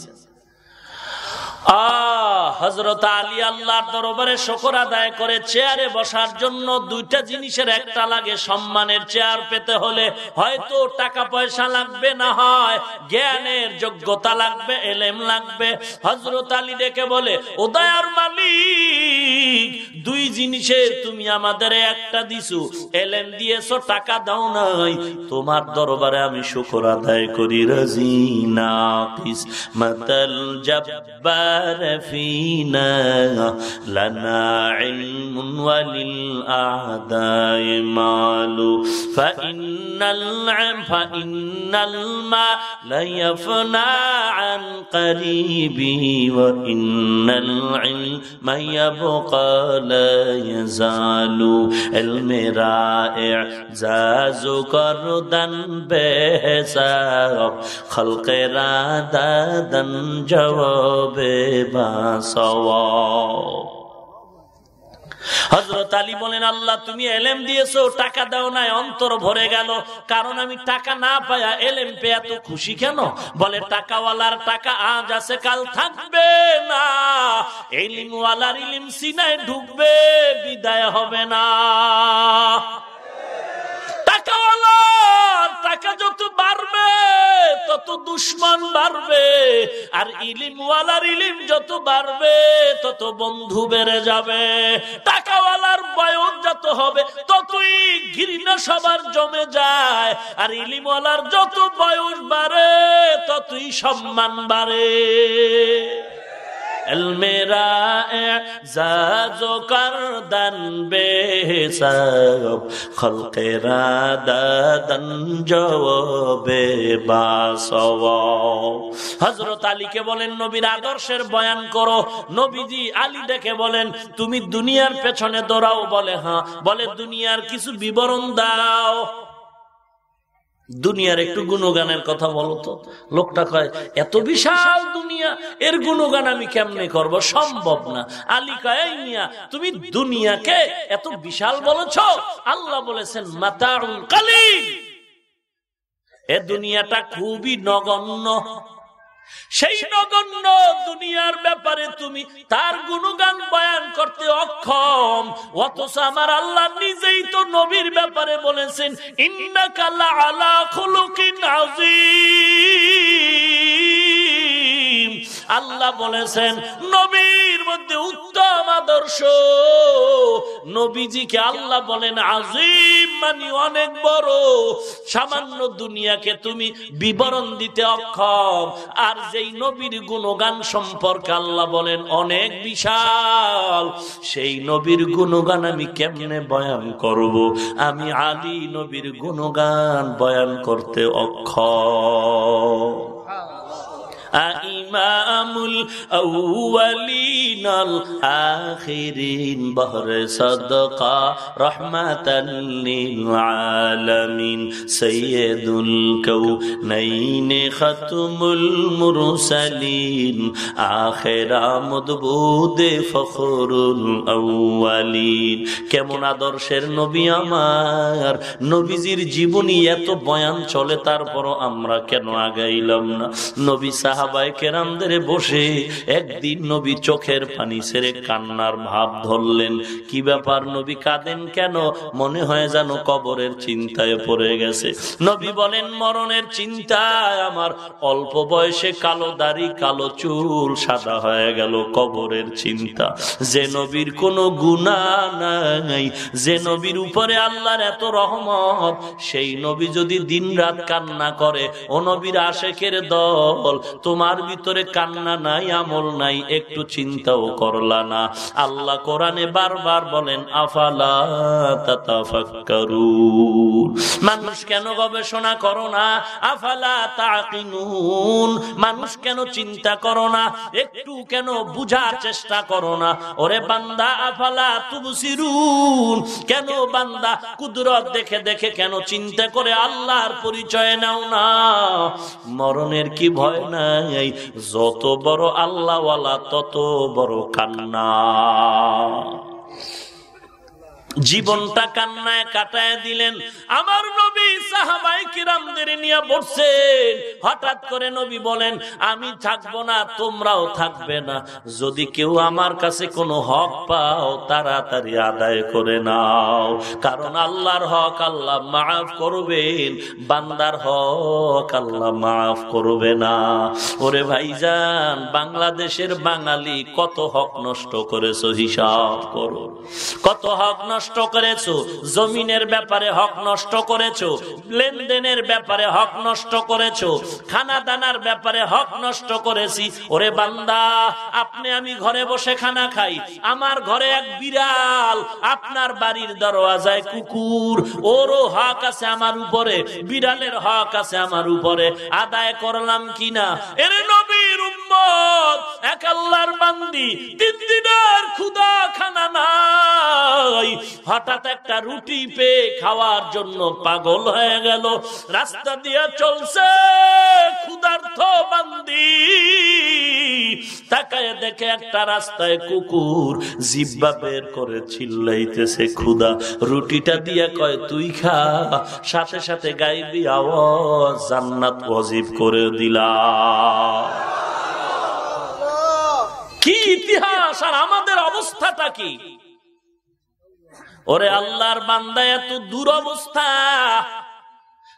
হজরত আলী আল্লাহর দরবারে শকর আদায় করে চেয়ারে বসার জন্য দুইটা জিনিসের একটা লাগে সম্মানের চেয়ার পেতে হলে হয়তো টাকা পয়সা লাগবে, না হয় জ্ঞানের যোগ্যতা লাগবে, এলেম লাগবে। হজরত আলী ডেকে বলে, উদয়ার মালিক, দুই জিনিসের তুমি আমাদের একটা দিছু। এলেম দিয়েছ, টাকা দাও নাই। তোমার দরবারে আমি শুকর আদায় করি। রাজি না سار فينا لنا علم وللأعداء مال. فإن العلم فإن الماء ليفنى عن قريبي وإن العلم يبقى لا يزال. علم رائع زاز كردا بحساب. خلق رادا جوابه হজরত আলী বলেন, আল্লাহ, তুমি এলেম দিয়েছ, টাকা দাও নাই, অন্তর ভরে গেল। কারণ আমি টাকা না পায়া এলেম পেয়ে এত খুশি কেন? বলে, টাকাওয়ালার টাকা আজ আছে, কাল থাকবে না। এলিমওয়ালার ইলিম সিনায় ঢুকবে, বিদায় হবে না। টাকা যত বাড়বে, তত দুশ্মন বাড়বে। আর ইলিমওয়ালার ইলিম যত বাড়বে, তত বন্ধু বেড়ে যাবে। টাকাওয়ালার বয়স যত হবে, ততই ঘৃণা সবার জমে যায়। আর ইলিমওয়ালার যত বয়স বাড়ে, ততই সম্মান বাড়ে। খলকেরা দাদন জবে হজরত আলীকে বলেন, নবীর আদর্শের বয়ান করো। নবীজি আলী ডেকে বলেন, তুমি দুনিয়ার পেছনে দৌড়াও। বলে হ্যাঁ। বলে, দুনিয়ার কিছু বিবরণ দাও। দুনিয়ার একটু গুণগানের কথা বলতো লোকটা কয়, এত বিশাল দুনিয়া, এর গুণগান আমি কেমনে করব? সম্ভব না। আলী কয় তুমি দুনিয়াকে এত বিশাল বলেছ। আল্লাহ বলেছেন মাতা কালী এ দুনিয়াটা খুবই নগণ্য। সেই নগণ্য দুনিয়ার ব্যাপারে তুমি তার গুণগান বয়ান করতে অক্ষম। অথচ আমার আল্লাহ নিজেই তো নবীর ব্যাপারে বলেছেন ইন্নাকাল্লা আলা খুলুকিন আজিম আল্লাহ বলেছেন, নবীর মধ্যে উত্তম আদর্শ। নবীজিকে আল্লাহ বলেন, আজিম মানে অনেক বড়। সামান্য দুনিয়াকে তুমি বিবরণ দিতে অক্ষম। আর যেই নবীর গুণগান সম্পর্কে আল্লাহ বলেন, অনেক বিশাল। সেই নবীর গুণগান আমি কেমনে বয়ান করব? আমি আলী নবীর গুণগান বয়ান করতে অক্ষম। আখিরিন। লিল আলামিন কাউনাইন মুরসালিন। আখিরা ফখরুল আউয়ালিন। কেমন আদর্শের নবী আমার। নবীজির জীবনী এত বয়ান চলে তারপর আমরা কেন আগাইলাম না? নবী সাহা সাহাবায় কেরামদের বসে একদিন নবী চোখের পানি ছেড়ে কান্নার ভাব ধরলেন। কি ব্যাপার নবী কাঁদেন কেন? মনে হয় যেন কবরের চিন্তায় পড়ে গেছে। নবী বলেন, মরণের চিন্তায় আমার অল্প বয়সে কালো দাড়ি, কালো চুল সাদা হয়ে গেল কবরের চিন্তা। যে নবীর কোনো গুণা নাই, যে নবীর উপরে আল্লাহর এত রহমত, সেই নবী যদি দিন রাত কান্না করে, ও নবীর আশেকের দল, তোমার ভিতরে কান্না নাই, আমল নাই, একটু চিন্তাও করলা না। আল্লাহ কোরআনে বারবার বলেন, আফালা মানুষ কেন গবেষণা করো না? আফালা তাকিনুন মানুষ কেন চিন্তা করো না? একটু কেন বুঝার চেষ্টা করো না? ওরে বান্দা, আফালা তুবসিরুন। কেন বান্দা কুদরত দেখে দেখে কেন চিন্তা করে আল্লাহর পরিচয় নাও না? মরণের কি ভয় নাই? যত বড় আল্লাহওয়ালা তত বড় কান্না। জীবনটা কান্নায় কাটায় দিলেন। আমার নবী সাহাবাই কিরামদের নিয়ে বসছেন। হঠাৎ করে নবী বলেন, আমি থাকব না, তোমরাও থাকবে না। যদি কেউ আমার কাছে কোনো হক পাও, তাড়াতাড়ি আদায় করে নাও। কারণ আল্লাহর হক আল্লাহ মাফ করবেন। বান্দার হক আল্লাহ মাফ করবে না। ওরে ভাইজান, বাংলাদেশের বাঙালি কত হক নষ্ট করেছ, হিসাব করো। কত হক নষ্ট নষ্ট করেছ, জমিনের ব্যাপারে হক নষ্ট করেছ, লেনদেনের ব্যাপারে হক নষ্ট করেছ খানা দানার ব্যাপারে হক নষ্ট করেছি, ওরে বান্দা, আপনি আমি ঘরে বসে খানা খাই, আমার ঘরে এক বিড়াল, আপনার বাড়ির দরওয়াজায় কুকুর, ওরও হক আছে আমার উপরে, বিড়ালের হক আছে আমার উপরে, আদায় করলাম কিনা? এর উম্মত পাগল হয়ে গেল। রাস্তা দিয়ে চলছে বান্দি। তাকায় দেখে একটা রাস্তায় কুকুর জিব্বা বের করে চিল্লাইতেছে ক্ষুদা রুটিটা দিয়ে কয়, তুই খা। সাথে সাথে গাইবি আওয়াজ জান্নাত অজিব করে দিলা ইতিহাস আর আমাদের অবস্থাটা কি? ওরে আল্লাহর বান্দা এত দুরবস্থা।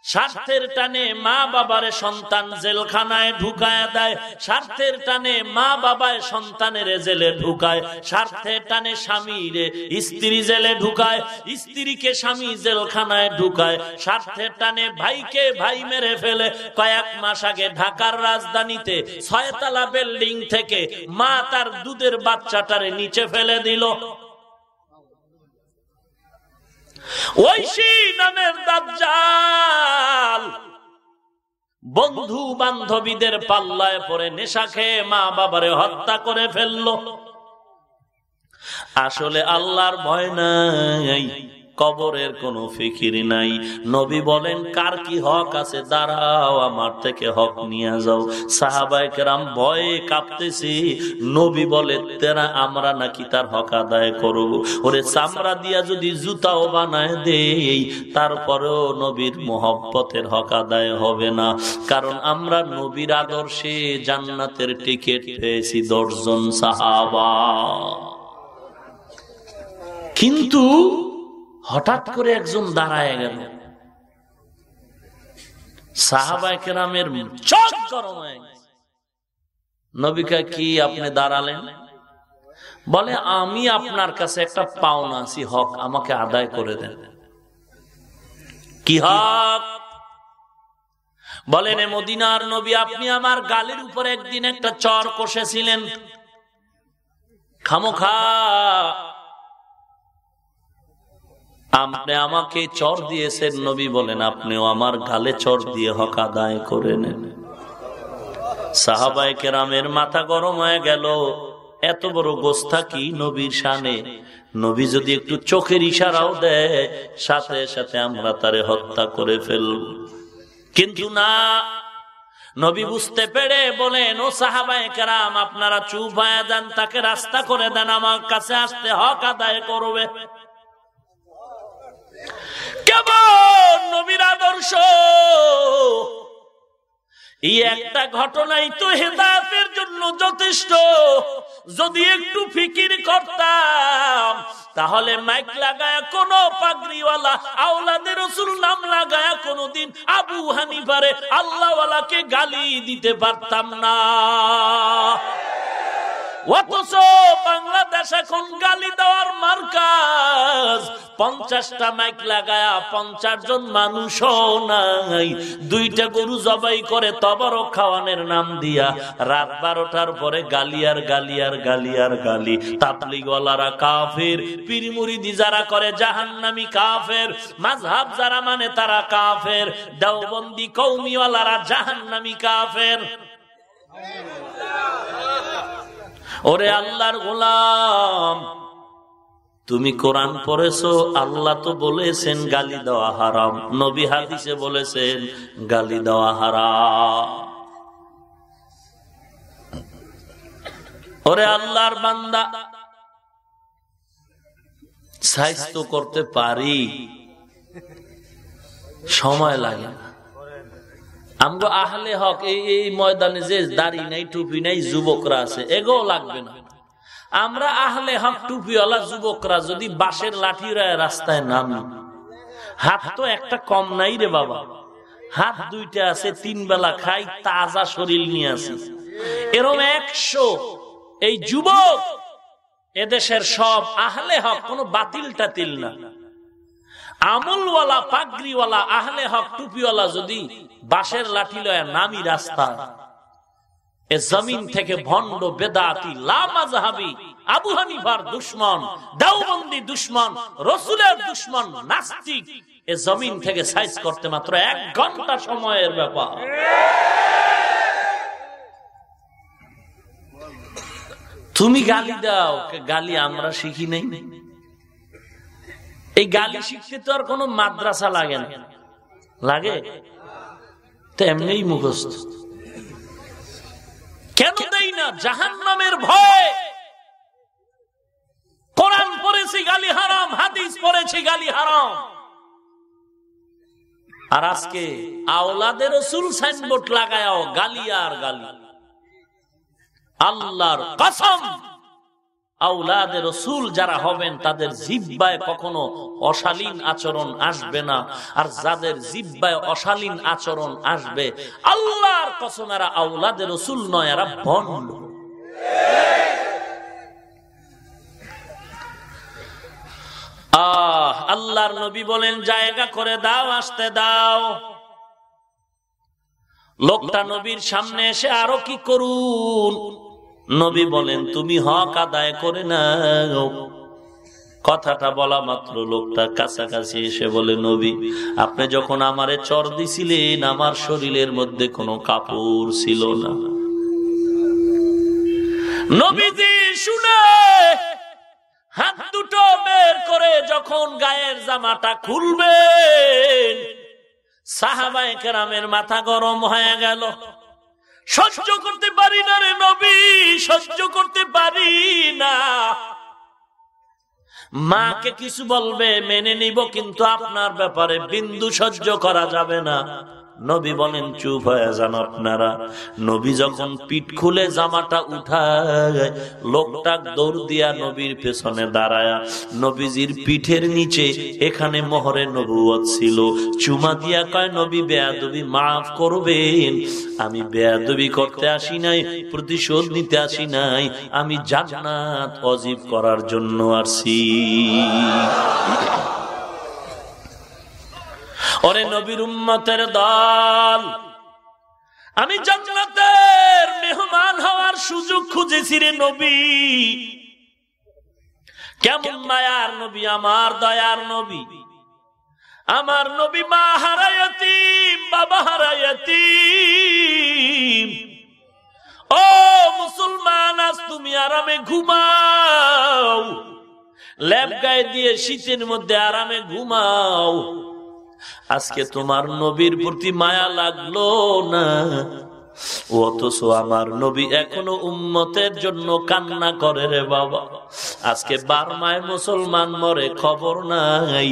স্বার্থের টানে মা বাবার সন্তান জেলখানায় ঢুকায় দেয়। স্বার্থের টানে মা বাবায় সন্তানের জেলে ঢুকায়। স্বার্থের টানে স্বামীর স্ত্রী জেলে ঢুকায়। স্ত্রীকে স্বামী জেলখানায় ঢুকায়। স্বার্থের টানে ভাইকে ভাই মেরে ফেলে। কয়েক মাস আগে ঢাকার রাজধানীতে ছয়তলা বিল্ডিং থেকে মা তার দুধের বাচ্চাটারে নিচে ফেলে দিল। ঐশী নামের দাজ্জাল। বন্ধু বান্ধবীদের পাল্লায় পরে নেশা খেয়ে মা বাবারে হত্যা করে ফেলল। আসলে আল্লাহর ভয় নাই। কবরের কোনো ফিকির নাই। নবী বলেন, কার কি হক আছে? দাঁড়াও, আমার থেকে হক নিয়ে যাও। সাহাবাই কেরাম ভয়ে কাঁপতেছি। নবী বলে, তেরা, আমরা নাকি তার হক আদায় করব। ওরে, চামড়া দিয়া যদি জুতাও বানায় দেই, তারপরেও নবীর মোহব্বতের হক আদায় হবে না। কারণ আমরা নবীর আদর্শে জান্নাতের টিকিট পেয়েছি দশজন সাহাবা। কিন্তু হঠাৎ করে একজন দাঁড়ায় গেল। সাহাবাই কেরামের চোখ গরম নবিকা কি আপনি দাঁড়ালেন? বলে, আমি আপনার কাছে একটা পাওনা আছি, হক, আমাকে আদায় করে দেন। কি হক? বলেন মদিনার নবী, আপনি আমার গালের উপর একদিন একটা চর কষেছিলেন। খামোখা আপনি আমাকে চর দিয়েছেন নবী বলেন, আপনিও আমার গালে চর দিয়ে হক আদায় করে নেন। সাহাবাই কেরামের মাথা গরম হয়ে গেল। এত বড় গোস্তা কি নবীর সানে নবী যদি একটু চোখের ইশারাও দেয়, সাথে সাথে আমরা তারে হত্যা করে ফেলব। কিন্তু না, নবী বুঝতে পেরে বলেন, ও সাহাবাই কেরাম, আপনারা চুপ হয়ে দেন তাকে রাস্তা করে দেন, আমার কাছে আসতে হক আদায় করবে। কেমন নবীর আদর্শ? এই একটা ঘটনাই তো হেদায়তের জন্য যথেষ্ট। যদি একটু ফিকির করতাম, তাহলে মাইক লাগায় কোন পাগড়িওয়ালা আওলাদের রসুল নাম লাগায় কোনদিন আবু হানিফারে আল্লাহওয়ালাকে গালি দিতে পারতাম না। অথচ বাংলাদেশ এখন গালি দেওয়ার মার্কাজ। পঞ্চাশটা মাইক লাগায়া পঞ্চাশ জন মানুষ নাই। দুইটা গরু জবাই করে তবর খাওয়ানের নাম দিয়া। রাত বারোটার পরে গালিয়ার গালিয়ার গালিয়ার গালি। তাবলিগলারা কাফের পিরিমুরিদি যারা করে জাহান্নামি কাফের। মাঝহাব যারা মানে তারা কাফের। দেওবন্দি কৌমিওয়ালারা জাহান্নামি কাফের। ওরে আল্লাহর গোলাম, তুমি কোরআন পড়েছো, আল্লাহ তো বলেছেন গালি দেওয়া হারাম। নবী হাদিসে বলেছেন গালি দেওয়া হারাম। ওরে আল্লাহর বান্দা স্বাস্থ্য করতে পারি? সময় লাগে না। আমগো আহলে হক, এই এই ময়দানে যে দাড়ি নাই, টুপি নাই, যুবকরা আছে এগো লাগবে না। আমরা আহলে হক, টুপিওয়ালা যুবকরা যদি বাঁশের লাঠি রাস্তায় নামি, হাত তো একটা কম নাই রে বাবা। হাত দুইটা আছে, তিন বেলা খাই, তাজা শরীর নিয়ে আছে এরম একশো এই যুবক এদেশের সব আহলে হক, কোনো বাতিল টাতিল না। আমলওয়ালা, পাগড়িওয়ালা, আহলে হক, টুপিওয়ালা যদি বাঁশের লাঠি লয়া নামি রাস্তা, এ জমিন থেকে ভণ্ড, বেদাতি লামাজাহাবি আবু হানিফার দুশ্মন দাউবন্দি দুশ্মন, রসুলের দুশ্মন, নাস্তিক, এ জমিন থেকে সাইজ করতে মাত্র এক ঘণ্টা সময়ের ব্যাপার। তুমি গালি দাও গালি আমরা শিখি নেই? এই গালি শিখতে তো আর কোনো মাদ্রাসা লাগে না। লাগে? তো এমনি মুখস্থ। কেন দেই না? জাহান নামের ভয়। কোরআন পড়েছি গালি হারাম, হাদিস পড়েছি গালি হারাম। আর আজকে আওলাদের রসুল সাইনবোর্ড লাগায়াও গালি আর গালি। আল্লাহর কসম। রসুল যারা হবেন, তাদের জিব্বায় কখনো অশালীন আচরণ আসবে না। আর যাদের জিব্বায় অশালীন আচরণ আসবে, আল্লাহর কসম এরা রসুল নয়, এরা আহ, আল্লাহর নবী বলেন, জায়গা করে দাও, আসতে দাও। লোকটা নবীর সামনে এসে আরও কি করুন? নবী বলেন, তুমি হক আদায় করে না কথাটা বলা মাত্র লোকটা কাছাকাছি এসে বলে, নবী, আপনি যখন আমারে চর দিছিলেন, আমার শরীরের মধ্যে কোনো কাপড় ছিল না। নবীজি শুনে হাত দুটো বের করে যখন গায়ের জামাটা খুলবেন, সাহাবায় কেরামের মাথা গরম হয়ে গেল। সহ্য করতে পারি না রে নবী, সহ্য করতে পারি না। মাকে কিছু বলবে, মেনে নিব, কিন্তু আপনার ব্যাপারে বিন্দু সহ্য করা যাবে না। নবী বলেন, চুপ হয়ে যান আপনারা। নবী যখন পিঠ খুলে জামাটা উঠায়, লোকটা দৌড় দিয়া নবীর পেছনে দাঁড়ায়। নবীজির পিঠের নিচে এখানে মোহরে নবুয়ত ছিল। চুমা দিয়া কয়, নবী, বেয়াদবি মাফ করবেন। আমি বেয়াদবি করতে আসি নাই, প্রতিশোধ নিতে আসি নাই। আমি জান্নাত অজীব করার জন্য আসি। ওরে নবীর উম্মতের দল, আমি জান্নাতের মেহমান হওয়ার সুযোগ খুঁজেছি রে নবী। কেমন মায়ার নবী, আমার দয়ার নবী। আমার নবী মা হারায়তি বাবা হারায়তি ও মুসলমান, আজ তুমি আরামে ঘুমাও। ল্যাব গায়ে দিয়ে শীতের মধ্যে আরামে ঘুমাও। আজকে তোমার নবীর প্রতি মায়া লাগল না? অথচ আমার নবী এখনও উম্মতের জন্য কান্না করে রে বাবা। আজকে বারমায় মুসলমান মরে খবর নাই।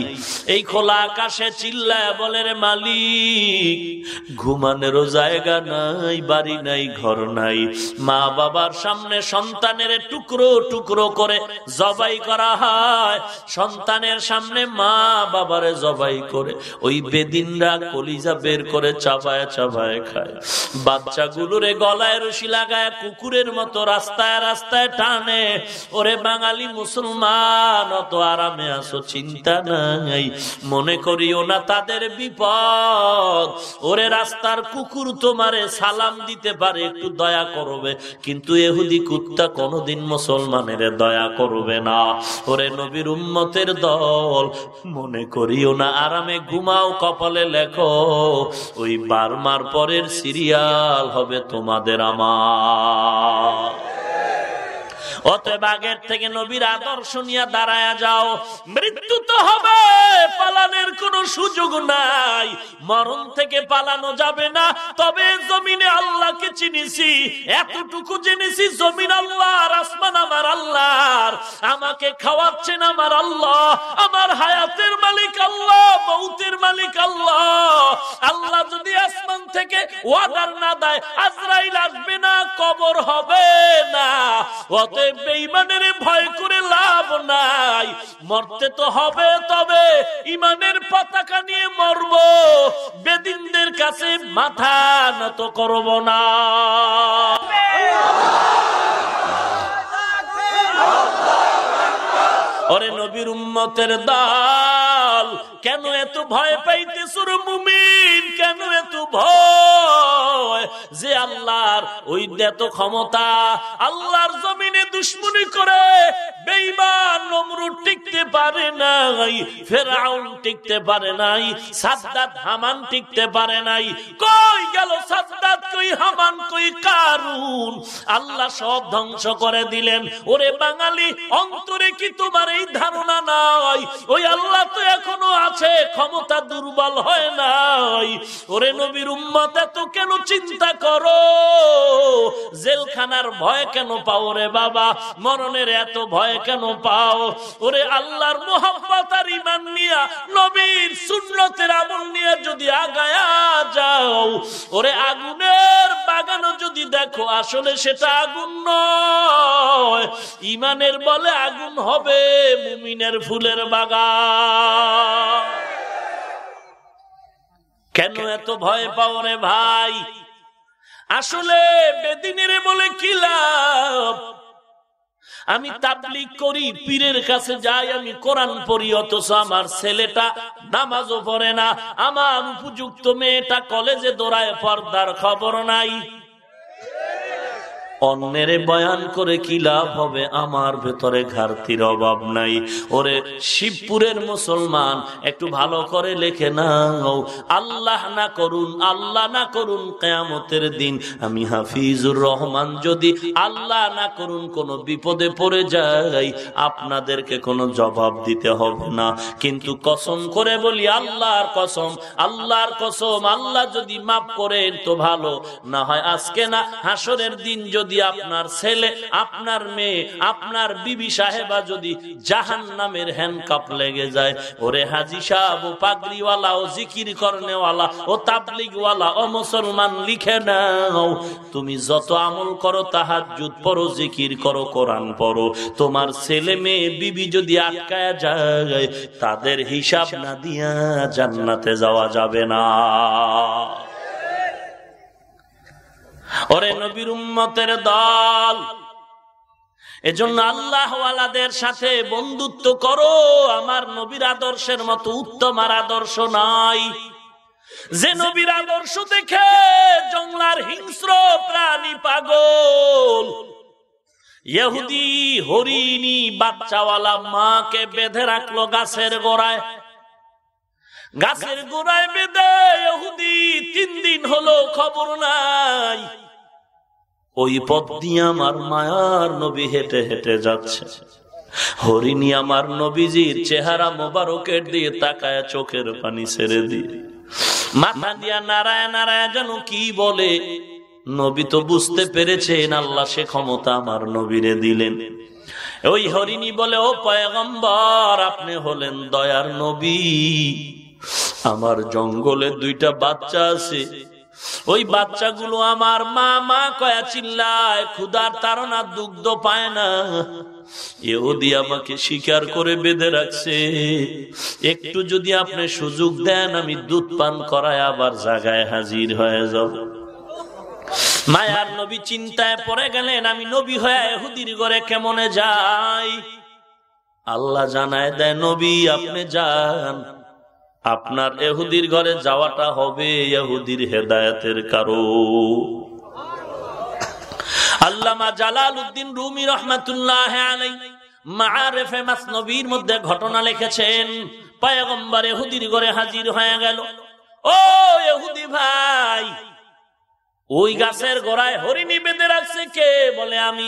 এই খোলা আকাশে চিল্লায় বলে রে মালিক ঘুমানেরও জায়গা নাই, বাড়ি নাই, ঘর নাই। মা বাবার সামনে সন্তানের টুকরো টুকরো করে জবাই করা হয়। সন্তানের সামনে মা বাবারে জবাই করে। ওই বেদিনরা কলিজা বের করে চাবায় চাবায় খায়। বাচ্চাগুলোরে গলায় রশি লাগায় কুকুরের মতো রাস্তায় রাস্তায় টানে। ওরে বাঙালি মুসলমান, অত আরামে আসো চিন্তা নাই। মনে করিও না তাদের বিপদ। ওরে রাস্তার কুকুর তোমারে সালাম দিতে পারে, একটু দয়া করবে। কিন্তু এহুদি কুত্তা কোনোদিন মুসলমানের দয়া করবে না। ওরে নবীর উম্মতের দল, মনে করিও না আরামে ঘুমাও, কপালে লেখো। ওই বারমার পরের সিরিয়াল হবে তোমাদের আমার। অতএব আগের থেকে নবীর আদর্শ নিয়ে দাঁড়ায় যাও। মৃত্যু তো হবে, পালানের কোন সুযোগ নাই। মরণ থেকে পালানো যাবে না, তবে জমিনে আল্লাহকে চিনিছি। এতটুকু জেনেছি জমিন আল্লাহ আসমান আমার আল্লাহর। আমাকে খাওয়াচ্ছেন আমার আল্লাহ, আমার হায়াতের মালিক আল্লাহ, মৌতের মালিক আল্লাহ। আল্লাহ যদি আসমান থেকে ওয়াদার না দেয়, আজরাইল আসবে না, কবর হবে না। অতএব বেঈমানের ভয় করে লাভ নাই। মরতে তো হবে, তবে ইমানের পতাকা নিয়ে মরব। বেদিনদের কাছে মাথা নত করব না। ওরে নবীর উম্মতের দাল কেন এত ভয় পাইতে সুর মুমিন? কেন এত ভয়? যে আল্লাহর ওই এত ক্ষমতা আল্লাহর জমিনে দুশ্মনী করে বেইমান নমরুদ টিকতে পারে নাই, ফেরাউন টিকতে পারে নাই, সাদ্দাত হামান টিকতে পারে নাই। কই গেল সাদ্দাত? কই হামান? কই কারুন? আল্লাহ সব ধ্বংস করে দিলেন। ওরে বাঙালি, অন্তরে কি তোমার এই ধারণা নাই? ওই আল্লাহ তো এখনও আছে ক্ষমতা দুর্বল হয় নাই। ওরে নবীর উম্মত, এত কেন চিন্তা করো? জেলখানার ভয় কেন পাও রে বাবা? মরণের এত ভয় কেন পাও? ওরে আল্লাহর মোহাম্মত আর ইমান নিয়া নবীর সুন্নতের আমল নিয়ে যদি আগায়া যাও, ওরে আগুনের বাগানও যদি দেখো, আসলে সেটা আগুন নয়। ইমানের বলে আগুন হবে মুমিনের ফুলের বাগান। কেন এত ভয় পাও রে ভাই? আসলে বেদিনের বলে কি লাভ? আমি তাবলিক করি, পীরের কাছে যাই, আমি কোরআন পড়ি, অথচ আমার ছেলেটা নামাজও পড়ে না। আমার উপযুক্ত মেয়েটা কলেজে দৌড়ায়, পর্দার খবর নাই। অন্যের বয়ান করে কি লাভ হবে? আমার ভেতরে ঘাটতির অভাব নাই। ওরে শিবপুরের মুসলমান, একটু ভালো করে লেখে নাও। আল্লাহ না করুন, আল্লাহ না করুন কেয়ামতের দিন। আমি হাফিজুর রহমান, যদি আল্লাহ না করুন, কোন বিপদে পড়ে যাই, আপনাদেরকে কোনো জবাব দিতে হবে না। কিন্তু কসম করে বলি, আল্লাহর কসম আল্লাহর কসম, আল্লাহ যদি মাফ করেন তো ভালো। না হয় আজকে না হাসরের দিন যদি যদি আপনার ছেলে, আপনার মেয়ে, আপনার বিবি সাহেবা যদি জাহান নামের হ্যান্ড কাপ লেগে যায়, ওরে হাজি সাহেব, ও পাগড়িওয়ালা, ও জিকির করনেওয়ালা, ও তাবলিগওয়ালা, ও মুসলমান, লিখে নাও। তুমি যত আমল করো তাহার জুত পড়ো, জিকির করো, কোরআন পড়ো। তোমার ছেলে, মেয়ে, বিবি যদি আটকায় যায়, তাদের হিসাব না দিয়া জান্নাতে যাওয়া যাবে না। ওরে নবীর উম্মতের দল। এজন্য আল্লাহওয়ালাদের সাথে বন্ধুত্ব করো, আমার নবীর আদর্শের মতো উত্তম আর আদর্শ নাই। যে নবীর আদর্শ দেখে জংলার হিংস্র প্রাণী পাগল, ইহুদি, হরিণী, বাচ্চাওয়ালা মাকে বেঁধে রাখল গাছের গোড়ায়। গাছের গোড়ায় বেঁধে ইহুদি তিন দিন হলো খবর নাই। ওই পথ দিয়ে আমার মায়ার নবী হেঁটে হেঁটে যাচ্ছে। হরিণী আমার নবীজির চেহারা মোবারকের দিয়ে তাকায় চোখের পানি ছেড়ে দিয়ে। মাথা দিয়া নারায় নারায় যেন কি বলে, নবী তো বুঝতে পেরেছেন আল্লাহ সে ক্ষমতা আমার নবীরে দিলেন। ওই হরিণী বলে, ও পয়গম্বর, আপনি হলেন দয়ার নবী। আমার জঙ্গলে দুইটা বাচ্চা আছে। ওই বাচ্চাগুলো আমার মা মা কয়া, চিল্লায় ক্ষুদার তারা দুগ্ধ পায় না। এদি আমাকে স্বীকার করে বেঁধে রাখছে। একটু যদি আপনি সুযোগ দেন, আমি দুধ পান করায় আবার জায়গায় হাজির হয়ে যাব। মায়ার নবী চিন্তায় পড়ে গেলেন, আমি নবী হয়ে এহুদির ঘরে কেমনে যাই? আল্লাহ জানায় দেয়, নবী, আপনি যান। আপনার এহুদির ঘরে যাওয়াটা হবে এহুদির হেদায়তের কারও। আল্লামা জালাল উদ্দিন রুমি রহমাতুল্লাহ মাসনবীর মধ্যে ঘটনা লিখেছেন, পায়গম্বর এহুদির ঘরে হাজির হয়ে গেল। ও এহুদি ভাই, ওই গাছের গোড়ায় হরিণী বেঁধে রাখছে কে? বলে আমি।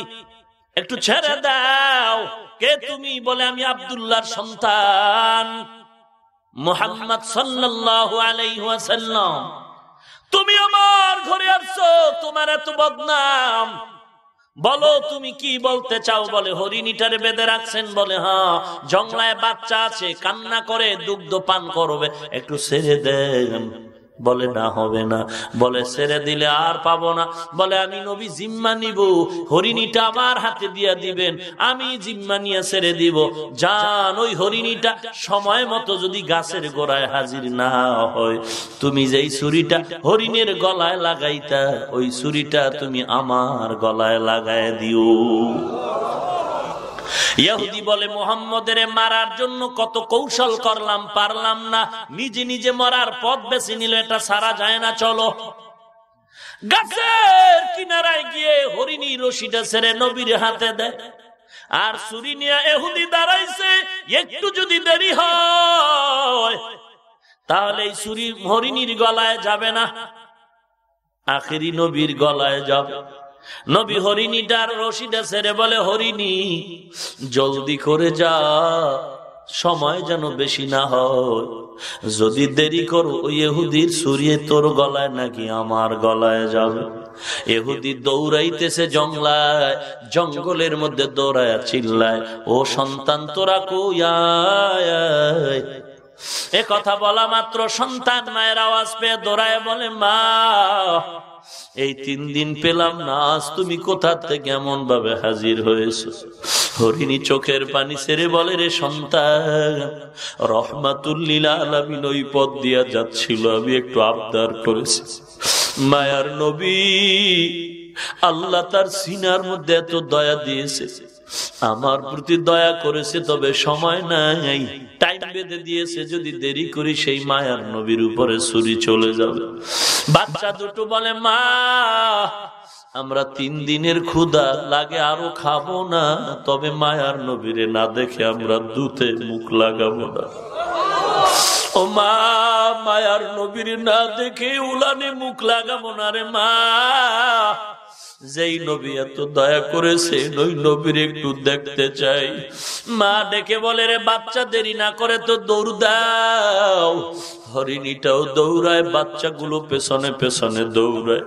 একটু ছেড়ে দাও। কে তুমি? বলে আমি আবদুল্লাহর সন্তান। মোহাম্মদ সাল্লাল্লাহু তুমি আমার ঘরে আসছো, তোমার এত বদনাম। বলো, তুমি কি বলতে চাও? বলে, হরিণীটারে বেঁধে রাখছেন বলে হ্যাঁ। জঙ্গলায় বাচ্চা আছে, কান্না করে দুগ্ধ পান করবে। একটু ছেড়ে দেন। বলে, না, হবে না। বলে, ছেড়ে দিলে আর পাবো না। বলে, আমি নবী জিম্মা নিব। হরিণীটা আমার হাতে দিয়া দিবেন। আমি জিম্মা নিয়ে ছেড়ে দিব। যান ওই হরিণীটা সময় মতো যদি গাছের গোড়ায় হাজির না হয়, তুমি যেই ছুরিটা হরিণের গলায় লাগাইতা, ওই ছুরিটা তুমি আমার গলায় লাগায় দিও। ইহুদি বলে, মোহাম্মদের মারার জন্য কত কৌশল করলাম, পারলাম না। নিজে নিজে মরার পথ বেছে নিল এটা সারা যায় না, চলো। গাছের কিনারায় গিয়ে হরিণী রশিটা ছেড়ে নবীর হাতে দেয়। আর সুরি নিয়ে এহুদি দাঁড়াইছে, একটু যদি দেরি হয়, তাহলে এই সুরি হরিণীর গলায় যাবে না। আখেরি নবীর গলায় যাবে। নবী হরিণীটার রশিটা ছেড়ে বলে, হরিণী, জলদি করে যা, সময় যেন বেশি না হয়। যদি দেরি করো এহুদির সুরিয়ে তোর গলায় নাকি আমার গলায় যাবে? এহুদি দৌড়াইতেছে জঙ্গলায়, জঙ্গলের মধ্যে দৌড়ায় চিল্লায়, ও সন্তান, তোরা কুয়ায় এ কথা বলা মাত্র সন্তান মায়ের আওয়াজ পেয়ে দৌড়ায় বলে, মা এই তিন দিন পেলাম না, আজ তুমি কোথা থেকে এমন ভাবে হাজির হয়েছো? হরিণী চোখের পানি ছেড়ে বলে, রে সন্তান রহমাতুল্লিল আলমিন ওই পথ দিয়া যাচ্ছিল, আমি একটু আবদার করেছি। মায়ার নবী, আল্লাহ তার সিনার মধ্যে এত দয়া দিয়েছে। আমার প্রতি দয়া করেছে, তবে সময় নাই। টাইম বেঁধে দিয়েছে, যদি দেরি করি, সেই মায়ার নবীর উপরে ছুরি চলে যাবে। বাচ্চা দুটো বলে, মা, আমরা তিন দিনের ক্ষুদা লাগে, আরও খাব না। তবে মায়ার নবীরে না দেখে আমরা দুতে মুখ লাগাবো না। ও মা, মায়ার নবীর না দেখে উলানে মুখ লাগাবো না রে মা। যেই নবী এত দয়া করেছে, ওই নবীর একটু দেখতে চাই। মা ডেকে বলে, রে বাচ্চা, দেরি না করে তো দৌড় দাও। হরিণীটাও দৌড়ায়, বাচ্চাগুলো পেছনে পেছনে দৌড়ায়।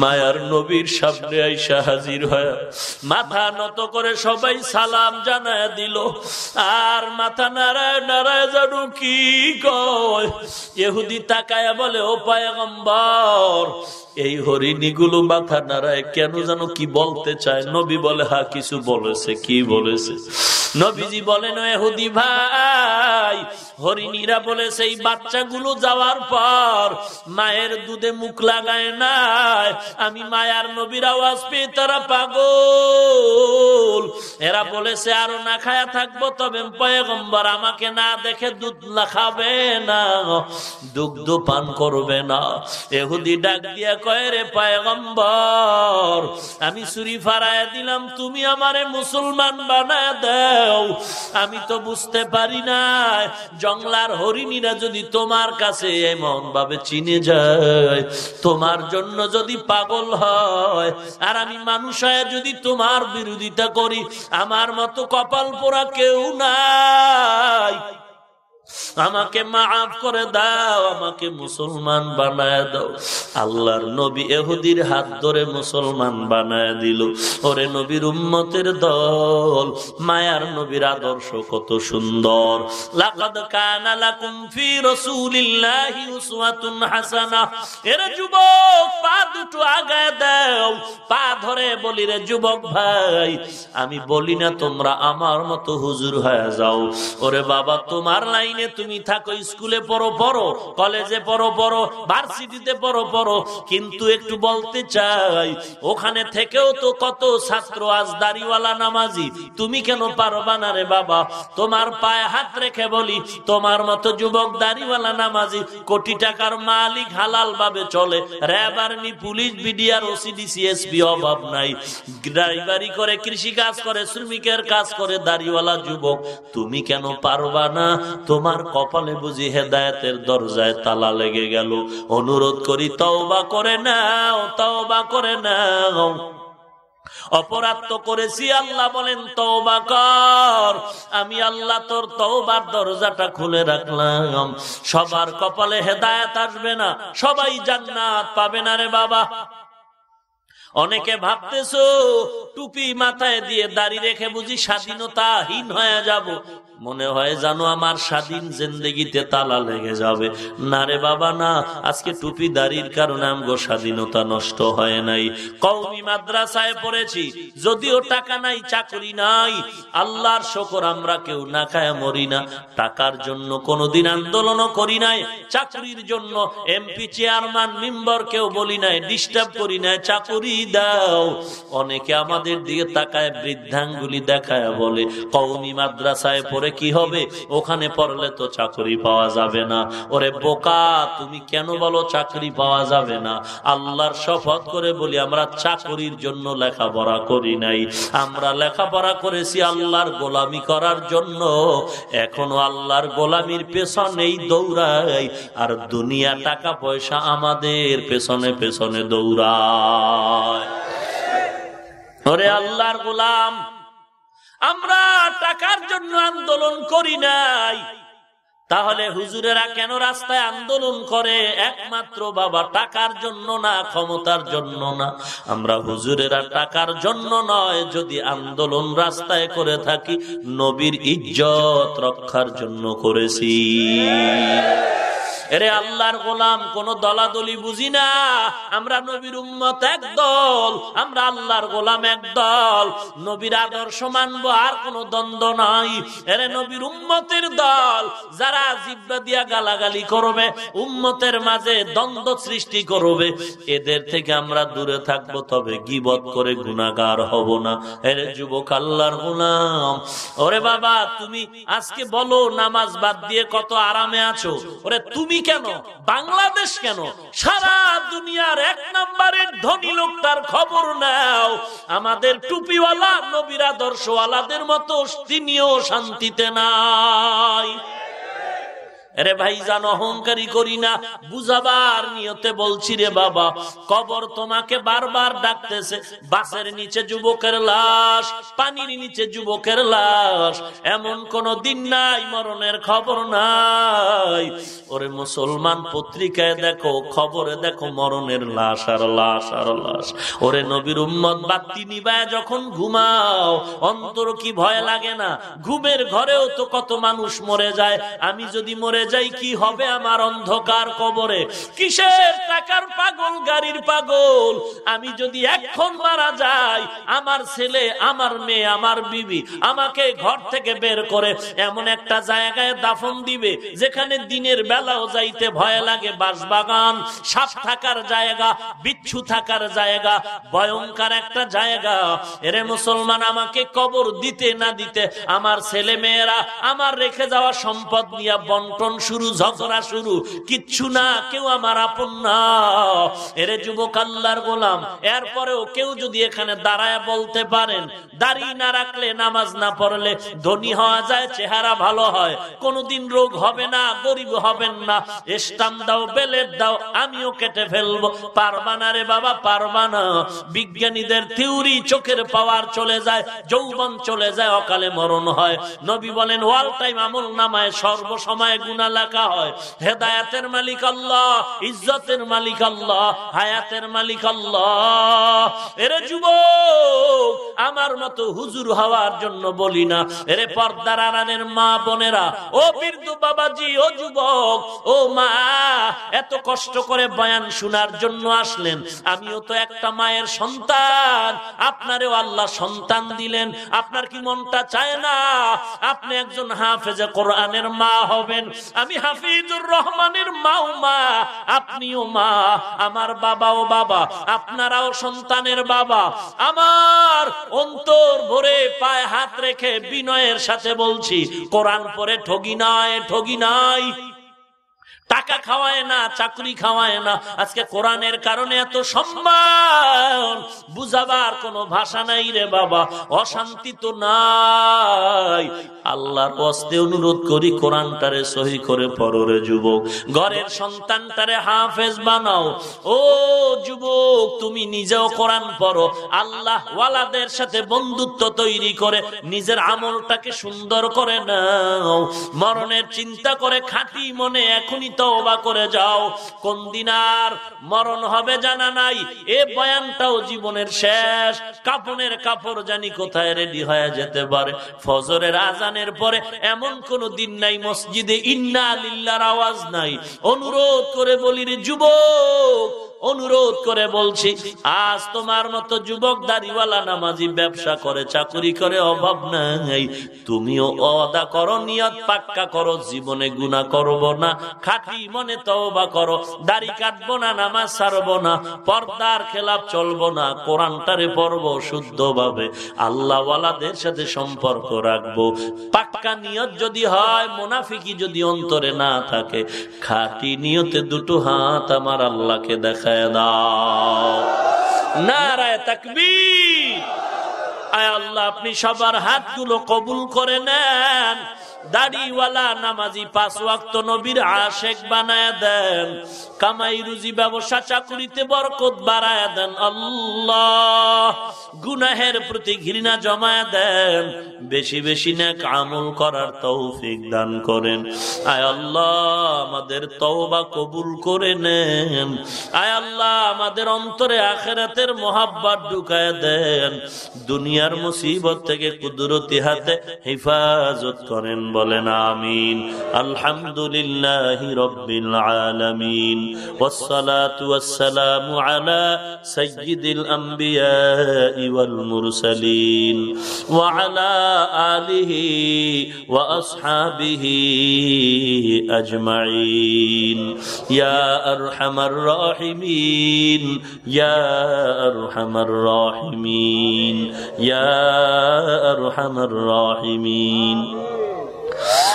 মায়ার নবীর সামনে আইসা হাজির হয় মাথা নত করে সবাই সালাম জানায় দিল। আর মাথা নারায় নারায় জানু কি কয়? এহুদি তাকায় বলে, ও পায়গম্বর, এই হরিণীগুলো মাথা নাড়ায় কেন যেন কি বলতে চায়? নবী বলে, হা, কিছু বলেছে, কি বলেছে? নবীজি বলেন এহুদি ভাই, হরিণীরা বলেছে, এই বাচ্চাগুলো যাওয়ার পর মায়ের দুধে মুখ লাগায় নাই। আমি মায়ার নবীর আওয়াজ পেয়ে তারা পাগল। এরা বলেছে, আরও না খায়া থাকব, তবে পয়গম্বর আমাকে না দেখে দুধ না খাবে না, দুগ্ধ পান করবে না। এহুদি ডাক দিয়া কয়, রে পয়গম্বর, আমি চুরি ফারায় দিলাম, তুমি আমারে মুসলমান বানায় দেও। আমি তো বুঝতে পারি না জংলার হরিণীরা যদি তোমার কাছে এমন ভাবে চিনে যায়, তোমার জন্য যদি পাগল হয়, আর আমি মানুষ যদি তোমার বিরোধিতা করি, আমার মতো কপাল পোড়া কেউ নাই। আমাকে মাফ করে দাও, আমাকে মুসলমান বানায় দাও। আল্লাহর নবী এহুদির হাত ধরে মুসলমান বানায় দিল। ওরে নবীর উম্মতের দল, মায়ার নবীর আদর্শ কত সুন্দর। লাকাদ কানা লাকুম ফি রাসূলিল্লাহি উসওয়াতুন হাসানাহ। এর যুবক, পা দুটো আগায় দাও। পা ধরে বলি, রে যুবক ভাই, আমি বলি না তোমরা আমার মতো হুজুর হয়ে যাও। ওরে বাবা, তোমার লাইনে তুমি থাকো, স্কুলে পড়ো পড়ো, কলেজে পড়ো পড়ো, ভার্সিটিতে পড়ো পড়ো। কিন্তু একটু বলতে চাই, ওখানে থেকেও তো কত ছাত্র আজ দাড়িওয়ালা নামাজি। তুমি কেন পারবা না রে বাবা? তোমার পায়ে হাত রেখে বলি, তোমার মতো যুবক দাড়িওয়ালা নামাজি কোটি টাকার মালিক হালাল ভাবে চলে। RAB army, police, BDR OCD CSP অভাব নাই। ড্রাইভারি করে কৃষি কাজ করে, শ্রমিকের কাজ করে দাড়িওয়ালা যুবক। তুমি কেন পারবা না? তোমার কপালে বুঝি হেদায়তের দরজায় তালা লেগে গেল। অনুরোধ করি, তওবা করে নাও, তওবা করে নাও। অপরাধ তো করেছি, আল্লাহ বলেন, তওবা কর। আমি আল্লাহ তোর তওবার দরজাটা খুলে রাখলাম। সবার কপালে হেদায়েত আসবে না, সবাই জান্নাত পাবে না রে বাবা। অনেকে ভাবতেছো, টুপি মাথায় দিয়ে দাড়ি রেখে বুঝি স্বাধীনতাহীন হয়ে যাব। মনে হয় জানো আমার স্বাধীন জিন্দগিতে তালা লেগে যাবে। না রে বাবা, না। আজকে টুপি দাড়ির কারণে আমগো স্বাধীনতা নষ্ট হয় নাই। কৌমি মাদ্রাসায় পড়েছি, যদিও টাকা নাই, চাকরি নাই। আল্লাহর শকর আমরা কেউ না খায় মরি না। টাকার জন্য কোনোদিন আন্দোলনও করি নাই, চাকরির জন্য এমপি চেয়ারম্যান, মেম্বার কেউ বলি নাই, ডিস্টার্ব করি নাই, চাকরি দাও। অনেকে আমাদের দিকে তাকায়, বৃদ্ধাঙ্গুলি দেখায় বলে কৌমি মাদ্রাসায় পড়ে কি হবে? ওখানে পড়লে তো চাকরি পাওয়া যাবে না। ওরে বোকা, তুমি কেন বলো চাকরি পাওয়া যাবে না? আল্লাহর শপথ করে বলি, আমরা চাকরির জন্য লেখাপড়া করি নাই। আমরা লেখাপড়া করেছি আল্লাহর গোলামি করার জন্য। এখনও আল্লাহর গোলামির পেছনেই দৌড়াই। আর দুনিয়া টাকা পয়সা আমাদের পেছনে পেছনে দৌড়ায়। ওরে আল্লাহর গোলাম আমরা টাকার জন্য আন্দোলন করি নাই। তাহলে হুজুরেরা কেন রাস্তায় আন্দোলন করে? একমাত্র বাবা টাকার জন্য না, ক্ষমতার জন্য না। আমরা হুজুরেরা টাকার জন্য নয়, যদি আন্দোলন রাস্তায় করে থাকি, নবীর ইজ্জত রক্ষার জন্য করেছি। এরে আল্লাহর গোলাম, কোন দলাদলি বুঝি না। আমরা নবীর উম্মত এক দল, আমরা আল্লাহর গোলাম একদল নবীর আদর্শ মানবো, আর কোন দ্বন্দ্ব নাই। এরে নবীর উম্মতের দল, যারা জিব্বা দিয়া গালাগালি করবে, উম্মতের মাঝে দ্বন্দ্ব সৃষ্টি করবে। এদের থেকে আমরা দূরে থাকব, তবে গিবত করে গুণাগার হব না। এরে যুবক আল্লাহর ওরে বাবা, তুমি আজকে বলো, নামাজ বাদ দিয়ে কত আরামে আছো? ওরে তুমি কেন? বাংলাদেশ কেন? সারা দুনিয়ার এক নম্বরের ধনী খবর নাও। আমাদের টুপিওয়ালা, নবীর মতো, তিনিও শান্তিতে নাই। রে ভাই জান, অহংকারী করি না। বুঝাবার নিয়তে বলছি রে বাবা, কবর তোমাকে বারবার ডাকতেছে বাসের নিচে যুবকের লাশ, পানির নিচে যুবকের লাশ, এমন কোন দিন নাই, মরণের খবর নাই। ওরে মুসলমান পত্রিকায় দেখো, খবরে দেখো মরণের লাশ আর লাশ আর লাশ। ওরে নবীর উম্মত বাত্তি নিবায় যখন ঘুমাও, অন্তর কি ভয় লাগে না? ঘুমের ঘরেও তো কত মানুষ মরে যায়। আমি যদি মরে যাই, কি হবে আমার অন্ধকার কবরে? কিসের টাকার পাগল, গাড়ির পাগল? আমি যদি এখন মারা যাই, আমার ছেলে, আমার মেয়ে, আমার বিবি আমাকে ঘর থেকে বের করে এমন একটা জায়গায় দাফন দিবে, যেখানে দিনের বেলাও যাইতে ভয় লাগে বাসবাগান সাপ থাকার জায়গা, বিচ্ছু থাকার জায়গা, ভয়ঙ্কর একটা জায়গা। এরে মুসলমান, আমাকে কবর দিতে না দিতে আমার ছেলে মেয়েরা আমার রেখে যাওয়া সম্পদ নিয়ে বন্টন শুরু, ঝগড়া শুরু, কিচ্ছু না, কেউ আমার আপন না। এরে যুবক আল্লাহর গোলাম, এরপরেও কেউ যদি এখানে দাঁড়ায় বলতে পারেন, দাড়ি না রাখলে, নামাজ না পড়লে ধনী হওয়া যায়, চেহারা ভালো হয়। কোনদিন রোগ হবে না, গরিব হবেন না। স্টাম দাও বেলেট দাও, আমিও কেটে ফেলব। পারবা না রে বাবা, পারবা না। বিজ্ঞানীদের থিওরি চোখের পাওয়ার চলে যায়, যৌবন চলে যায়, অকালে মরণ হয়। নবী বলেন, ওয়াল টাইম আমল নামায় সর্বসময় গুণা লেখা হয়। হেদায়াতের মালিক আল্লাহ, ইজ্জতের মালিক আল্লাহ, হায়াতের মালিক আল্লাহ। এরে যুবক, আমার মতো হুজুর হওয়ার জন্য বলি না। এরে পর্দার আড়ানের মা বোনেরা, ও বীরদু বাবাজি, ও যুবক, ও মা, এত কষ্ট করে বয়ান শোনার জন্য আসলেন। আমিও তো একটা মায়ের সন্তান, আপনারেও আল্লাহ সন্তান দিলেন। আপনার কি মনটা চায় না? আপনি একজন হাফেজে কোরআনের মা হবেন। আমি হাফিজুর রহমানের মাও মা, আপনিও মা, আমার বাবাও বাবা, আপনারাও সন্তানের বাবা। আমার অন্তর ভরে পায়ে হাত রেখে বিনয়ের সাথে বলছি, কোরআন পরে ঠগি নাই ঠগি নাই টাকা খাওয়ায় না, চাকরি খাওয়ায় না। আজকে কোরআনের কারণে এত সম্মান। বুঝাবার কোনো ভাষা নাই রে বাবা। অশান্তি তো নাই। আল্লাহর হস্তে অনুরোধ করি, কোরআনটারে সহি করে পরে যুবক। ঘরের সন্তানটারে হাফেজ বানাও। ও যুবক, তুমি নিজেও কোরআন পড়ো। আল্লাহ ওয়ালাদের সাথে বন্ধুত্ব তৈরি করে, নিজের আমলটাকে সুন্দর করে নাও। মরণের চিন্তা করে খাঁটি মনে এখনই তওবা করে যাও। কোন দিন আর মরণ হবে জানা নাই। এ বয়ানটাও জীবনের শেষ। কাপনের কাপড় জানি কোথায় রেডি হয়ে যেতে পারে। ফজরের আজানের পরে এমন কোন দিন নাই, মসজিদে ইন্না আলিল্লার আওয়াজ নাই। অনুরোধ করে বলি রে যুবক অনুরোধ করে বলছি, আজ তোমার মতো যুবক দাড়িওয়ালা নামাজি ব্যবসা করে, চাকুরি করে অভাব নাই। তুমিও অদা করো, নিয়ত পাক্কা করো, জীবনে গুণা করব না। খাটি মনে তওবা করো, দাড়ি কাটবো না, নামাজ ছাড়বো না, পর্দার খেলাপ চলবো না, কোরআনটারে পড়ব শুদ্ধ ভাবে আল্লাহওয়ালাদের সাথে সম্পর্ক রাখব। পাক্কা নিয়ত যদি হয়, মোনাফিকি যদি অন্তরে না থাকে, খাটি নিয়তে দুটো হাত আমার আল্লাহকে আল্লাহ আপনি সবার হাতগুলো কবুল করে নেন। দাড়িওয়ালা নামাজি পাঁচ ওয়াক্ত নবীর বানায় দেন, কামাই রুজি ব্যবসা চাকুরিতে বরকত বাড়ায় দেন, আল্লাহ গুনাহের প্রতি ঘৃণা জমায় দেন, বেশি বেশি নেক আমল করার তৌফিক দান করেন। আয় আল্লাহ আমাদের তওবা কবুল করে নেন, আয় আল্লাহ আমাদের অন্তরে আখেরাতের মোহাব্বত ঢুকায় দেন, দুনিয়ার মুসিবত থেকে কুদরতি হাতে হেফাজত করেন। বলেন আমিন আলহামদুলিল্লাহ রব্বিল আলামিন والصلاة والسلام على سيد الأنبياء والمرسلين وعلى آله وأصحابه أجمعين يا أرحم الراحمين يا أرحم الراحمين يا أرحم الراحمين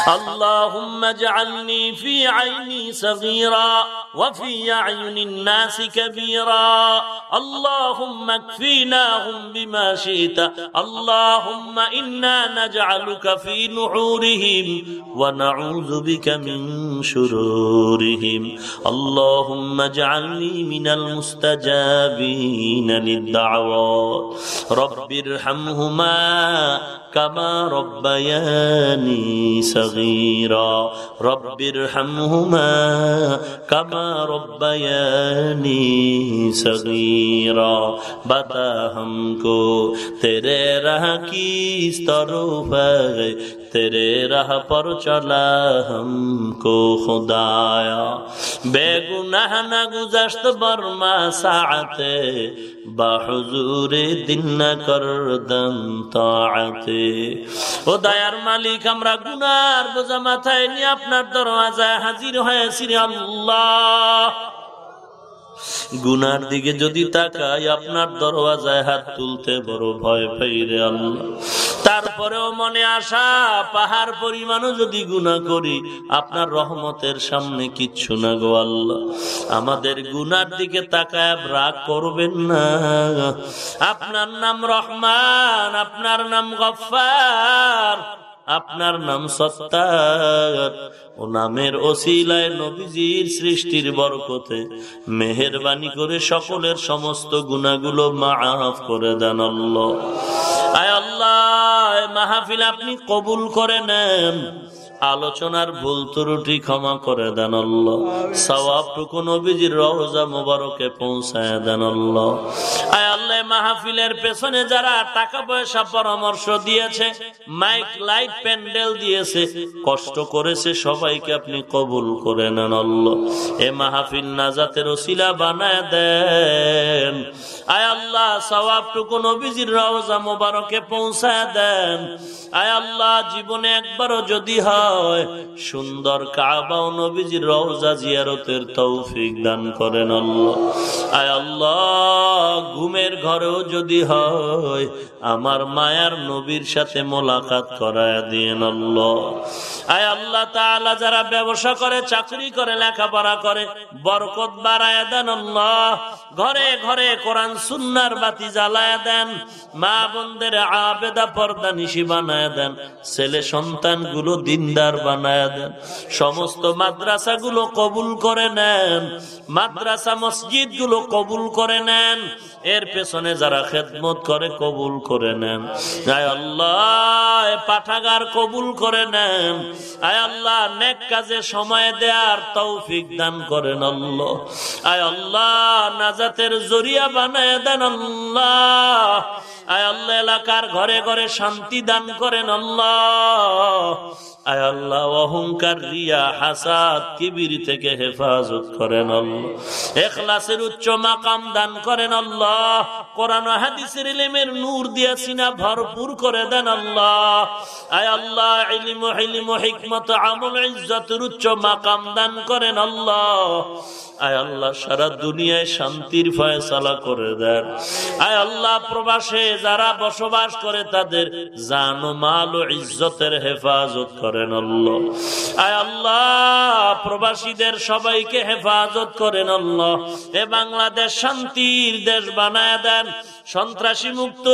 اللهم اجعلني في عيني صغيرا وفي أعين الناس كبيرا. اللهم اكفيناهم بما شئت. اللهم إنا نجعلك في نحورهم ونعوذ بك من شرورهم. اللهم اجعلني من المستجابين للدعوات. رب ارحمهما كما ربياني صغيرا. رب ارحمهما كما ربياني صغيرا. بتا ہم کو تیرے راہ کی طرف तेरे राह पर चला हमको खुदाया बेगुनाह न गुजश्त बर्मा साते বাহুজুরে দিন না করদম তাআতে ও দয়ার মালিক আমরা গুনার বোঝা মাথায় নিয়ে আপনার দরওয়াজায় হাজির হয়েছি রে আল্লাহ গুনার দিকে যদি তাকাই, আপনার দরওয়াজায় হাত তুলতে বড় ভয় পাই রে আল্লাহ। তারপরেও মনে আসা পাহাড় পরিমাণও যদি গুণা করি, আপনার রহমতের সামনে কিচ্ছু না গো আল্লাহ। আমাদের গুনার দিকে তাকায় রাগ করবেন না। আপনার নাম রহমান, আপনার নাম গফার আপনার নাম সত্তার। ও নামের ওসিলায় নবীজির সৃষ্টির বরকতে মেহরবানি করে সকলের সমস্ত গুণাগুলো মাফ করে দেন আল্লাহ। আয় আল্লাহ মাহফিল আপনি কবুল করে নেন। আলোচনার ভুল ত্রুটি ক্ষমা করে দেন নবীজির পৌঁছায় দেন আল্লাহ। মাহফিলের পেছনে যারা টাকা পয়সা পরামর্শ দিয়েছে, মাইক, লাইট, প্যান্ডেল দিয়েছে, কষ্ট করেছে, সবাইকে আপনি কবুল করে নেন এ মাহফিল নাজাতের ওসিলা বানায় দেন। আয় আল্লাহ, সওয়াবটুকু নবীজির রওজা মোবারকে পৌঁছায় দেন। আয় আল্লাহ, জীবনে একবারও যদি হয় সুন্দর কাবা ও নবীজির রওজা জিয়ারতের তৌফিক দান করেন আল্লাহ। আয় আল্লাহ, ঘুমের ঘরেও যদি হয়, আমার মায়ার নবীর সাথে মোলাকাত করায় দিয়েন আল্লাহ। আয় আল্লাহ তাআলা, যারা ব্যবসা করে, চাকরি করে, লেখাপড়া করে, বরকত বাড়ায় দেন আল্লাহ। ঘরে ঘরে কোরআন, সুন্নার বাতি জ্বালায় দেন। মা বোনদের আবেদা পর্দা নিশি বানায় দেন। ছেলে সন্তানগুলো দিনদার বানায় দেন। সমস্ত মাদ্রাসা গুলো কবুল করে নেন। মাদ্রাসা মসজিদগুলো কবুল করে নেন। এর পেছনে যারা খেদমত করে, কবুল করে নেন। আয় আল্লাহ পাঠাগার কবুল করে নেন। আয় আল্লাহ, নেক কাজে সময় দেয়ার তৌফিক দান করেন আল্লাহ। আয় আল্লাহ, নাজাতের জরিয়া বানায় দেন আল্লাহ। আয় আল্লাহ, এলাকার ঘরে ঘরে শান্তি দান করেন আল্লাহ। থেকে হেফাজত দান দিয়া ভরপুর করে দেন আল্লাহ। আয় আল্লাহ আমল ইজ্জতের উচ্চ মাকাম দান করেন আল্লাহ। আয় আল্লাহ, সারা দুনিয়ায় শান্তির ফয়সালা করে দেন। আয় আল্লাহ, প্রবাসে যারা বসবাস করে তাদের জান মাল ও ইজ্জতের হেফাজত করেন আল্লাহ। আয় আল্লাহ, প্রবাসীদের সবাইকে হেফাজত করেন আল্লাহ। এ বাংলাদেশ শান্তির দেশ বানায় দেন, সন্ত্রাসী মুক্ত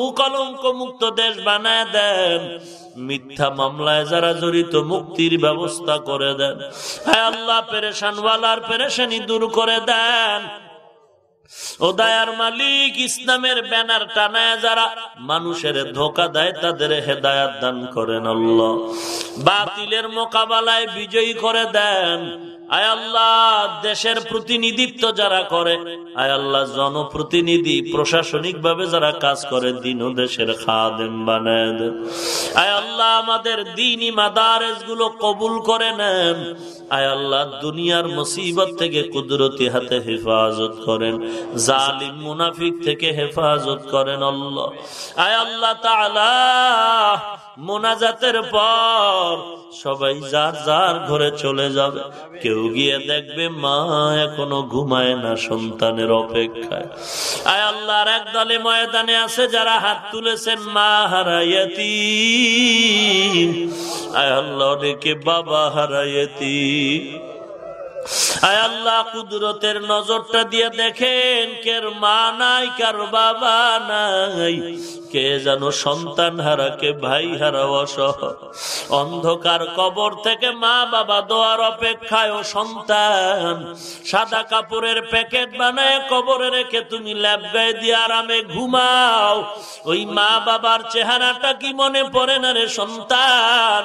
মুকলঙ্ক মুক্ত দেশ বানায় দেন। মিথ্যা মামলায় যারা জড়িত, মুক্তির ব্যবস্থা করে দেন। হ্যাঁ আল্লাহ, পেরেশানওয়ালার পেরেশানি দূর করে দেন। ও দায়ার মালিক, ইসলামের ব্যানার টানায় যারা মানুষের ধোকা দেয়, তাদের হেদায়াত দান করেন আল্লাহ। বাতিলের মোকাবেলায় বিজয়ী করে দেন। আয় আল্লাহ, দেশের প্রতিনিধিত্ব যারা করে, আয় আল্লাহ, জনপ্রতিনিধি প্রশাসনিক ভাবে যারা কাজ করে, দিন ও দেশের খাদেম বানায় আয় আল্লাহ, আমাদের দিনই মাদারেসগুলো কবুল করে নেন। আয় আল্লাহ, দুনিয়ার মুসিবত থেকে কুদরতি হাতে হেফাজত করেন। জালিম মুনাফিক থেকে হেফাজত করেন আল্লাহ। আয় আল্লাহ তাআলা মোনাজাতের পর সবাই যার যার ঘরে চলে যাবে। কেউ গিয়ে দেখবে মা এখনও ঘুমায় না সন্তানের অপেক্ষায়। আয় আল্লাহর এক দলে ময়দানে আছে যারা হাত তুলেছেন মা হারাইয়াতি আয় আল্লাহ অনেকে বাবা হারাইয়াতি আয় আল্লাহ, কুদরতের নজরটা দিয়ে দেখেন কের মা নাই, কার বাবা নাই। কে যেন সন্তান হারা, কে ভাই হারা অসহ। অন্ধকার কবর থেকে মা বাবা দোয়ার অপেক্ষায় ও সন্তান। সাদা কাপড়ের প্যাকেট বানায় কবরে রেখে তুমি ল্যাব দিয়ে আরামে ঘুমাও। ওই মা বাবার চেহারাটা কি মনে পড়ে না রে সন্তান?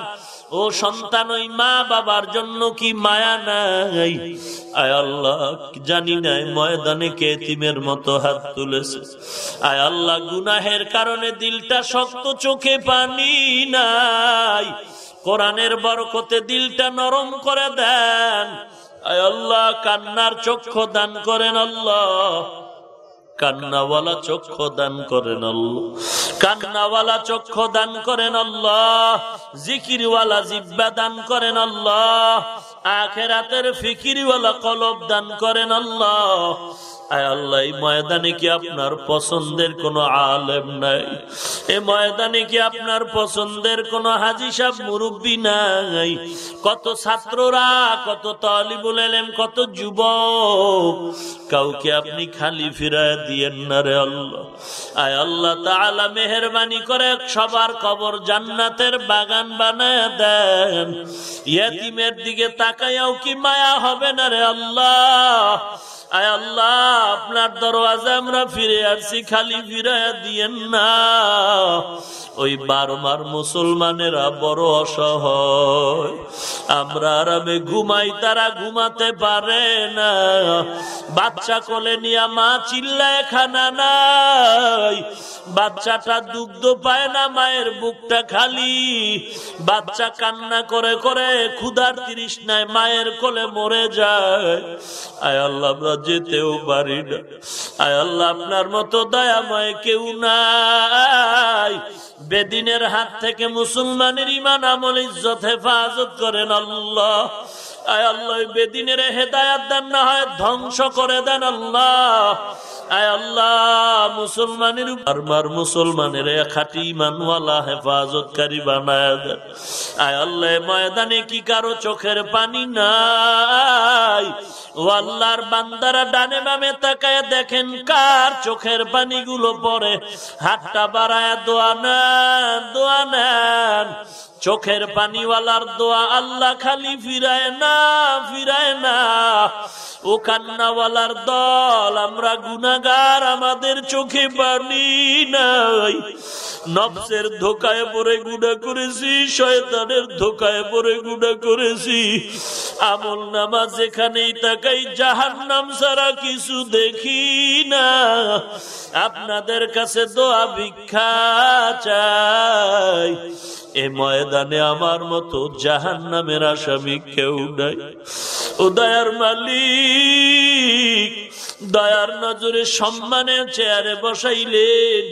ও সন্তান, ওই মা বাবার জন্য কি মায়া নাই? আয় আল্লাহ, জানি নাই ময়দানে কে তিমের মতো হাত তুলেছে। আয় আল্লাহ, গুনাহের কারণে দিলটা শক্ত চোখে পানি নাই। কোরআনের বরকতে দিলটা নরম করে দেন। আয় আল্লাহ, কান্নার চক্ষু দান করেন আল্লাহ। কান্নাওয়ালা চক্ষ দান করেন কান্নাওয়ালা চক্ষ দান করেন জিকিরওয়ালা জিব্বা দান করেন আখেরাতের ফিকিরওয়ালা কলব দান করেন আয় আল্লাহ, এই ময়দানে কি আপনার পছন্দের কোন আলেম নাই? এ ময়দানে কি আপনার পছন্দের কোন হাজি সাহ মুরব্বী নাই? কত ছাত্ররা, কত তালিবুল এলেম কত যুবক। কাউকে আপনি খালি ফিরায় দিয়েন না রে আল্লাহ। আয় আল্লাহ তাআলা মেহরবানি করে সবার কবর জান্নাতের বাগান বানায় দেন। ইয়াতিমের দিকে তাকাইয়াও কি মায়া হবে না রে আল্লাহ। আয় আল্লাহ, আপনার দরওয়াজা আমরা ফিরে আসছি খালি ফিরাইয়া দিয়েন না। ওই বারমার মুসলমানেরা বড় অসহায়। আমরা আরামে ঘুমাই, তারা ঘুমাতে পারে না। বাচ্চা কোলে নিয়ে মা চিল্লায়, খানা নাই। বাচ্চাটা দুগ্ধ পায় না, মায়ের বুকটা খালি। বাচ্চা কান্না করে করে, ক্ষুধার তৃষ্ণায় মায়ের কোলে মরে যায়। আয় আল্লাহ যেতেও পারি না। আয় আল্লাহ, আপনার মতো দয়াময় কেউ নাই। বেদিনের হাত থেকে মুসলমানের ইমান আমল, ইজ্জত, হেফাজত করেন আল্লাহ। আয় আল্লাহ বেদিনের হেদায়াত দেন, না হয় ধ্বংস করে দেন আল্লাহ। আয় আল্লাহ, মুসলমানের বারবার মুসলমানের খাটি মানওয়ালা হেফাজতকারী বানায় দেন। আয় আল্লাহ, ময়দানে কি কারও চোখের পানি নাই? ও আল্লাহর বান্দারা ডানে বামে তাকায় দেখেন কার চোখের পানিগুলো পরে হাতটা বাড়ায়, দোয়া নেন দোয়া নেন। চোখের পানিওয়ালার দোয়া আল্লাহ খালি ফিরায় না ফিরায় না। ও কান্নাওয়ালার দল, আমরা গুনাগার আমাদের চোখে পানি নাই। নবসের ধোকায় পরে গুণা করেছি, শয়তানের ধোকায় পরে গুণা করেছি। আমল নামা যেখানেই তাকাই জাহান নাম ছাড়া কিছু দেখি না। আপনাদের কাছে দোয়া ভিক্ষা চাই। এ ময়দানে আমার মতো জাহান নামের আসামি কেউ নাই। ও দয়ার মালিক, দয়ার নজরে সম্মানের চেয়ারে বসাইলে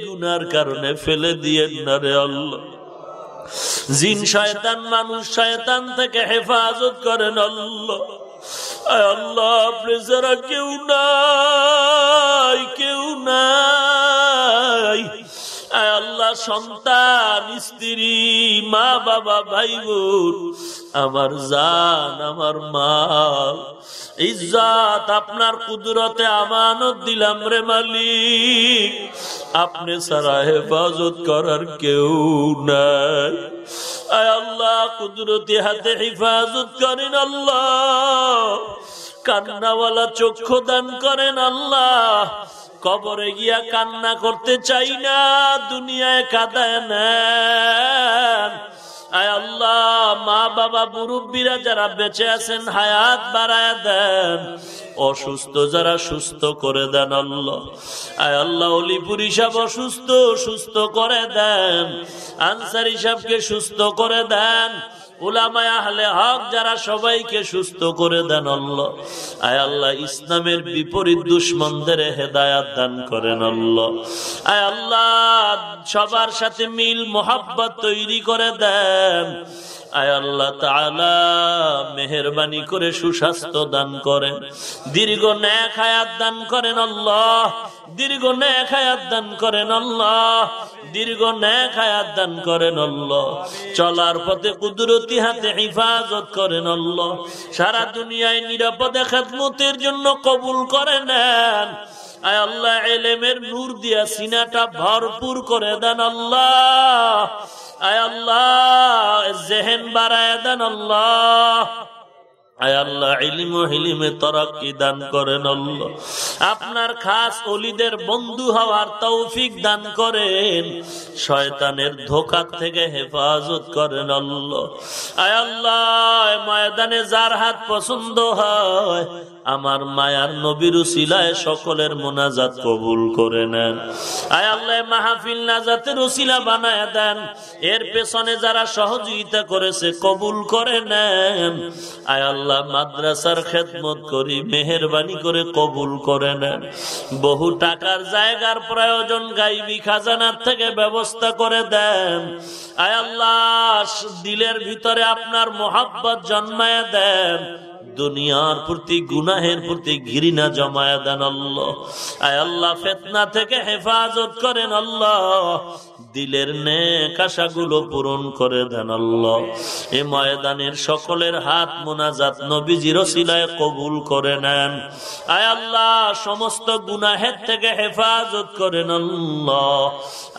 গুনার কারণে ফেলে দিয়ে না রে আল্লাহ। জিন শয়তান, মানুষ শয়তান থেকে হেফাজত করেন আল্লাহ। আল্লাহ, আপনি যারা কেউ নাই কেউ নাই। আল্লাহ, সন্তান, স্ত্রী, মা, বাবা, ভাই, বোন, আমার জান, আমার মা ইজ্জাত, আপনার কুদরতে আমানত দিলাম রে মালিক। আপনি সারা হেফাজত করার কেউ নাই। আল্লাহ, কুদরতি হাতে হেফাজত করেন আল্লাহ। কান্নাওয়ালা চক্ষু দান করেন আল্লাহ। কবরে গিয়া কান্না করতে চাই না, দুনিয়ায় কাদায় নেন। আয় আল্লাহ, মা, বাবা, মুরব্বীরা যারা বেঁচে আছেন, হায়াত বাড়ায় দেন। অসুস্থ যারা সুস্থ করে দেন আল্লাহ। আয় আল্লাহ, অলিপুর হিসাব অসুস্থ, সুস্থ করে দেন। আনসার হিসাবকে সুস্থ করে দেন। যারা সবাইকে সুস্থ করে দেন আয় আল্লাহ, ইসলামের বিপরীত দুশ্মনদের হেদায়াত দান করেন আয় আল্লাহ, সবার সাথে মিল, মোহাব্বত তৈরি করে দেন। আয় আল্লাহ তাআলা মেহরবানি করে সুস্বাস্থ্য দান করেন দীর্ঘ ন্যাক হায়াত দান করেন আল্লাহ। দীর্ঘ ন্যাক হায়াত দান করেন আল্লাহ। দীর্ঘ ন্যাক হায়াত দান করেন আল্লাহ। চলার পথে কুদরতি হাতে হিফাজত করেন আল্লাহ। সারা দুনিয়ায় নিরাপদে খেদমতের জন্য কবুল করে নেন। আয় আল্লাহ, এলেমের নূর দিয়া সিনাটা ভরপুর করে দেন আল্লাহ। আয় আল্লাহ, জেহেন বাড়ায় দেন আল্লাহ। আপনার খাস অলিদের বন্ধু হওয়ার তৌফিক দান করেন। শয়তানের ধোকার থেকে হেফাজত করেন আল্লাহ। আয় আল্লাহ, ময়দানে যার হাত পছন্দ হয় আমার মায়ার নবীর উসিলায় সকলের মোনাজাত কবুল করে নেন। আয় আল্লাহ মাহফিল নাজাতের উসিলা বানায় দেন। এর পেছনে যারা সহযোগিতা করেছে, কবুল করে নেন। আয় আল্লাহ, মাদ্রাসার খেদমত করি, মেহরবানি করে কবুল করে নেন। বহু টাকার জায়গার প্রয়োজন, গাইবি খাজানার থেকে ব্যবস্থা করে দেন। আয় আল্লাহ, দিলের ভিতরে আপনার মোহাব্বত জন্মায় দেন। দুনিয়ার প্রতি, গুনাহের প্রতি ঘৃণা জমায় দেন আল্লাহ। আয় আল্লাহ, ফেতনা থেকে হেফাজত করেন আল্লাহ। দিলের নেকাশাগুলো পূরণ করে দেন আল্লাহ এ ময়দানের সকলের হাত মোনাজাত নবীজির শিলায় কবুল করে নেন আয় আল্লাহ সমস্ত গুনাহের থেকে হেফাজত করেন আল্লাহ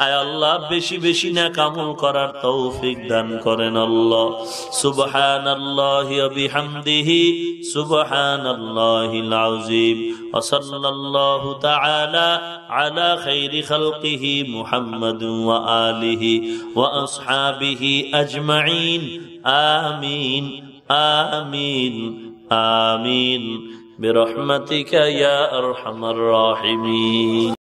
আয় আল্লাহ বেশি বেশি না কামল করার তৌফিক দান করেন আল্লাহ সুবহান আল্লাহ বিহামদিহি سبحان الله العظيم وصلى الله تعالى على خير خلقه محمد وآله وأصحابه أجمعين. آمين آمين آمين. برحمتك يا أرحم الراحمين.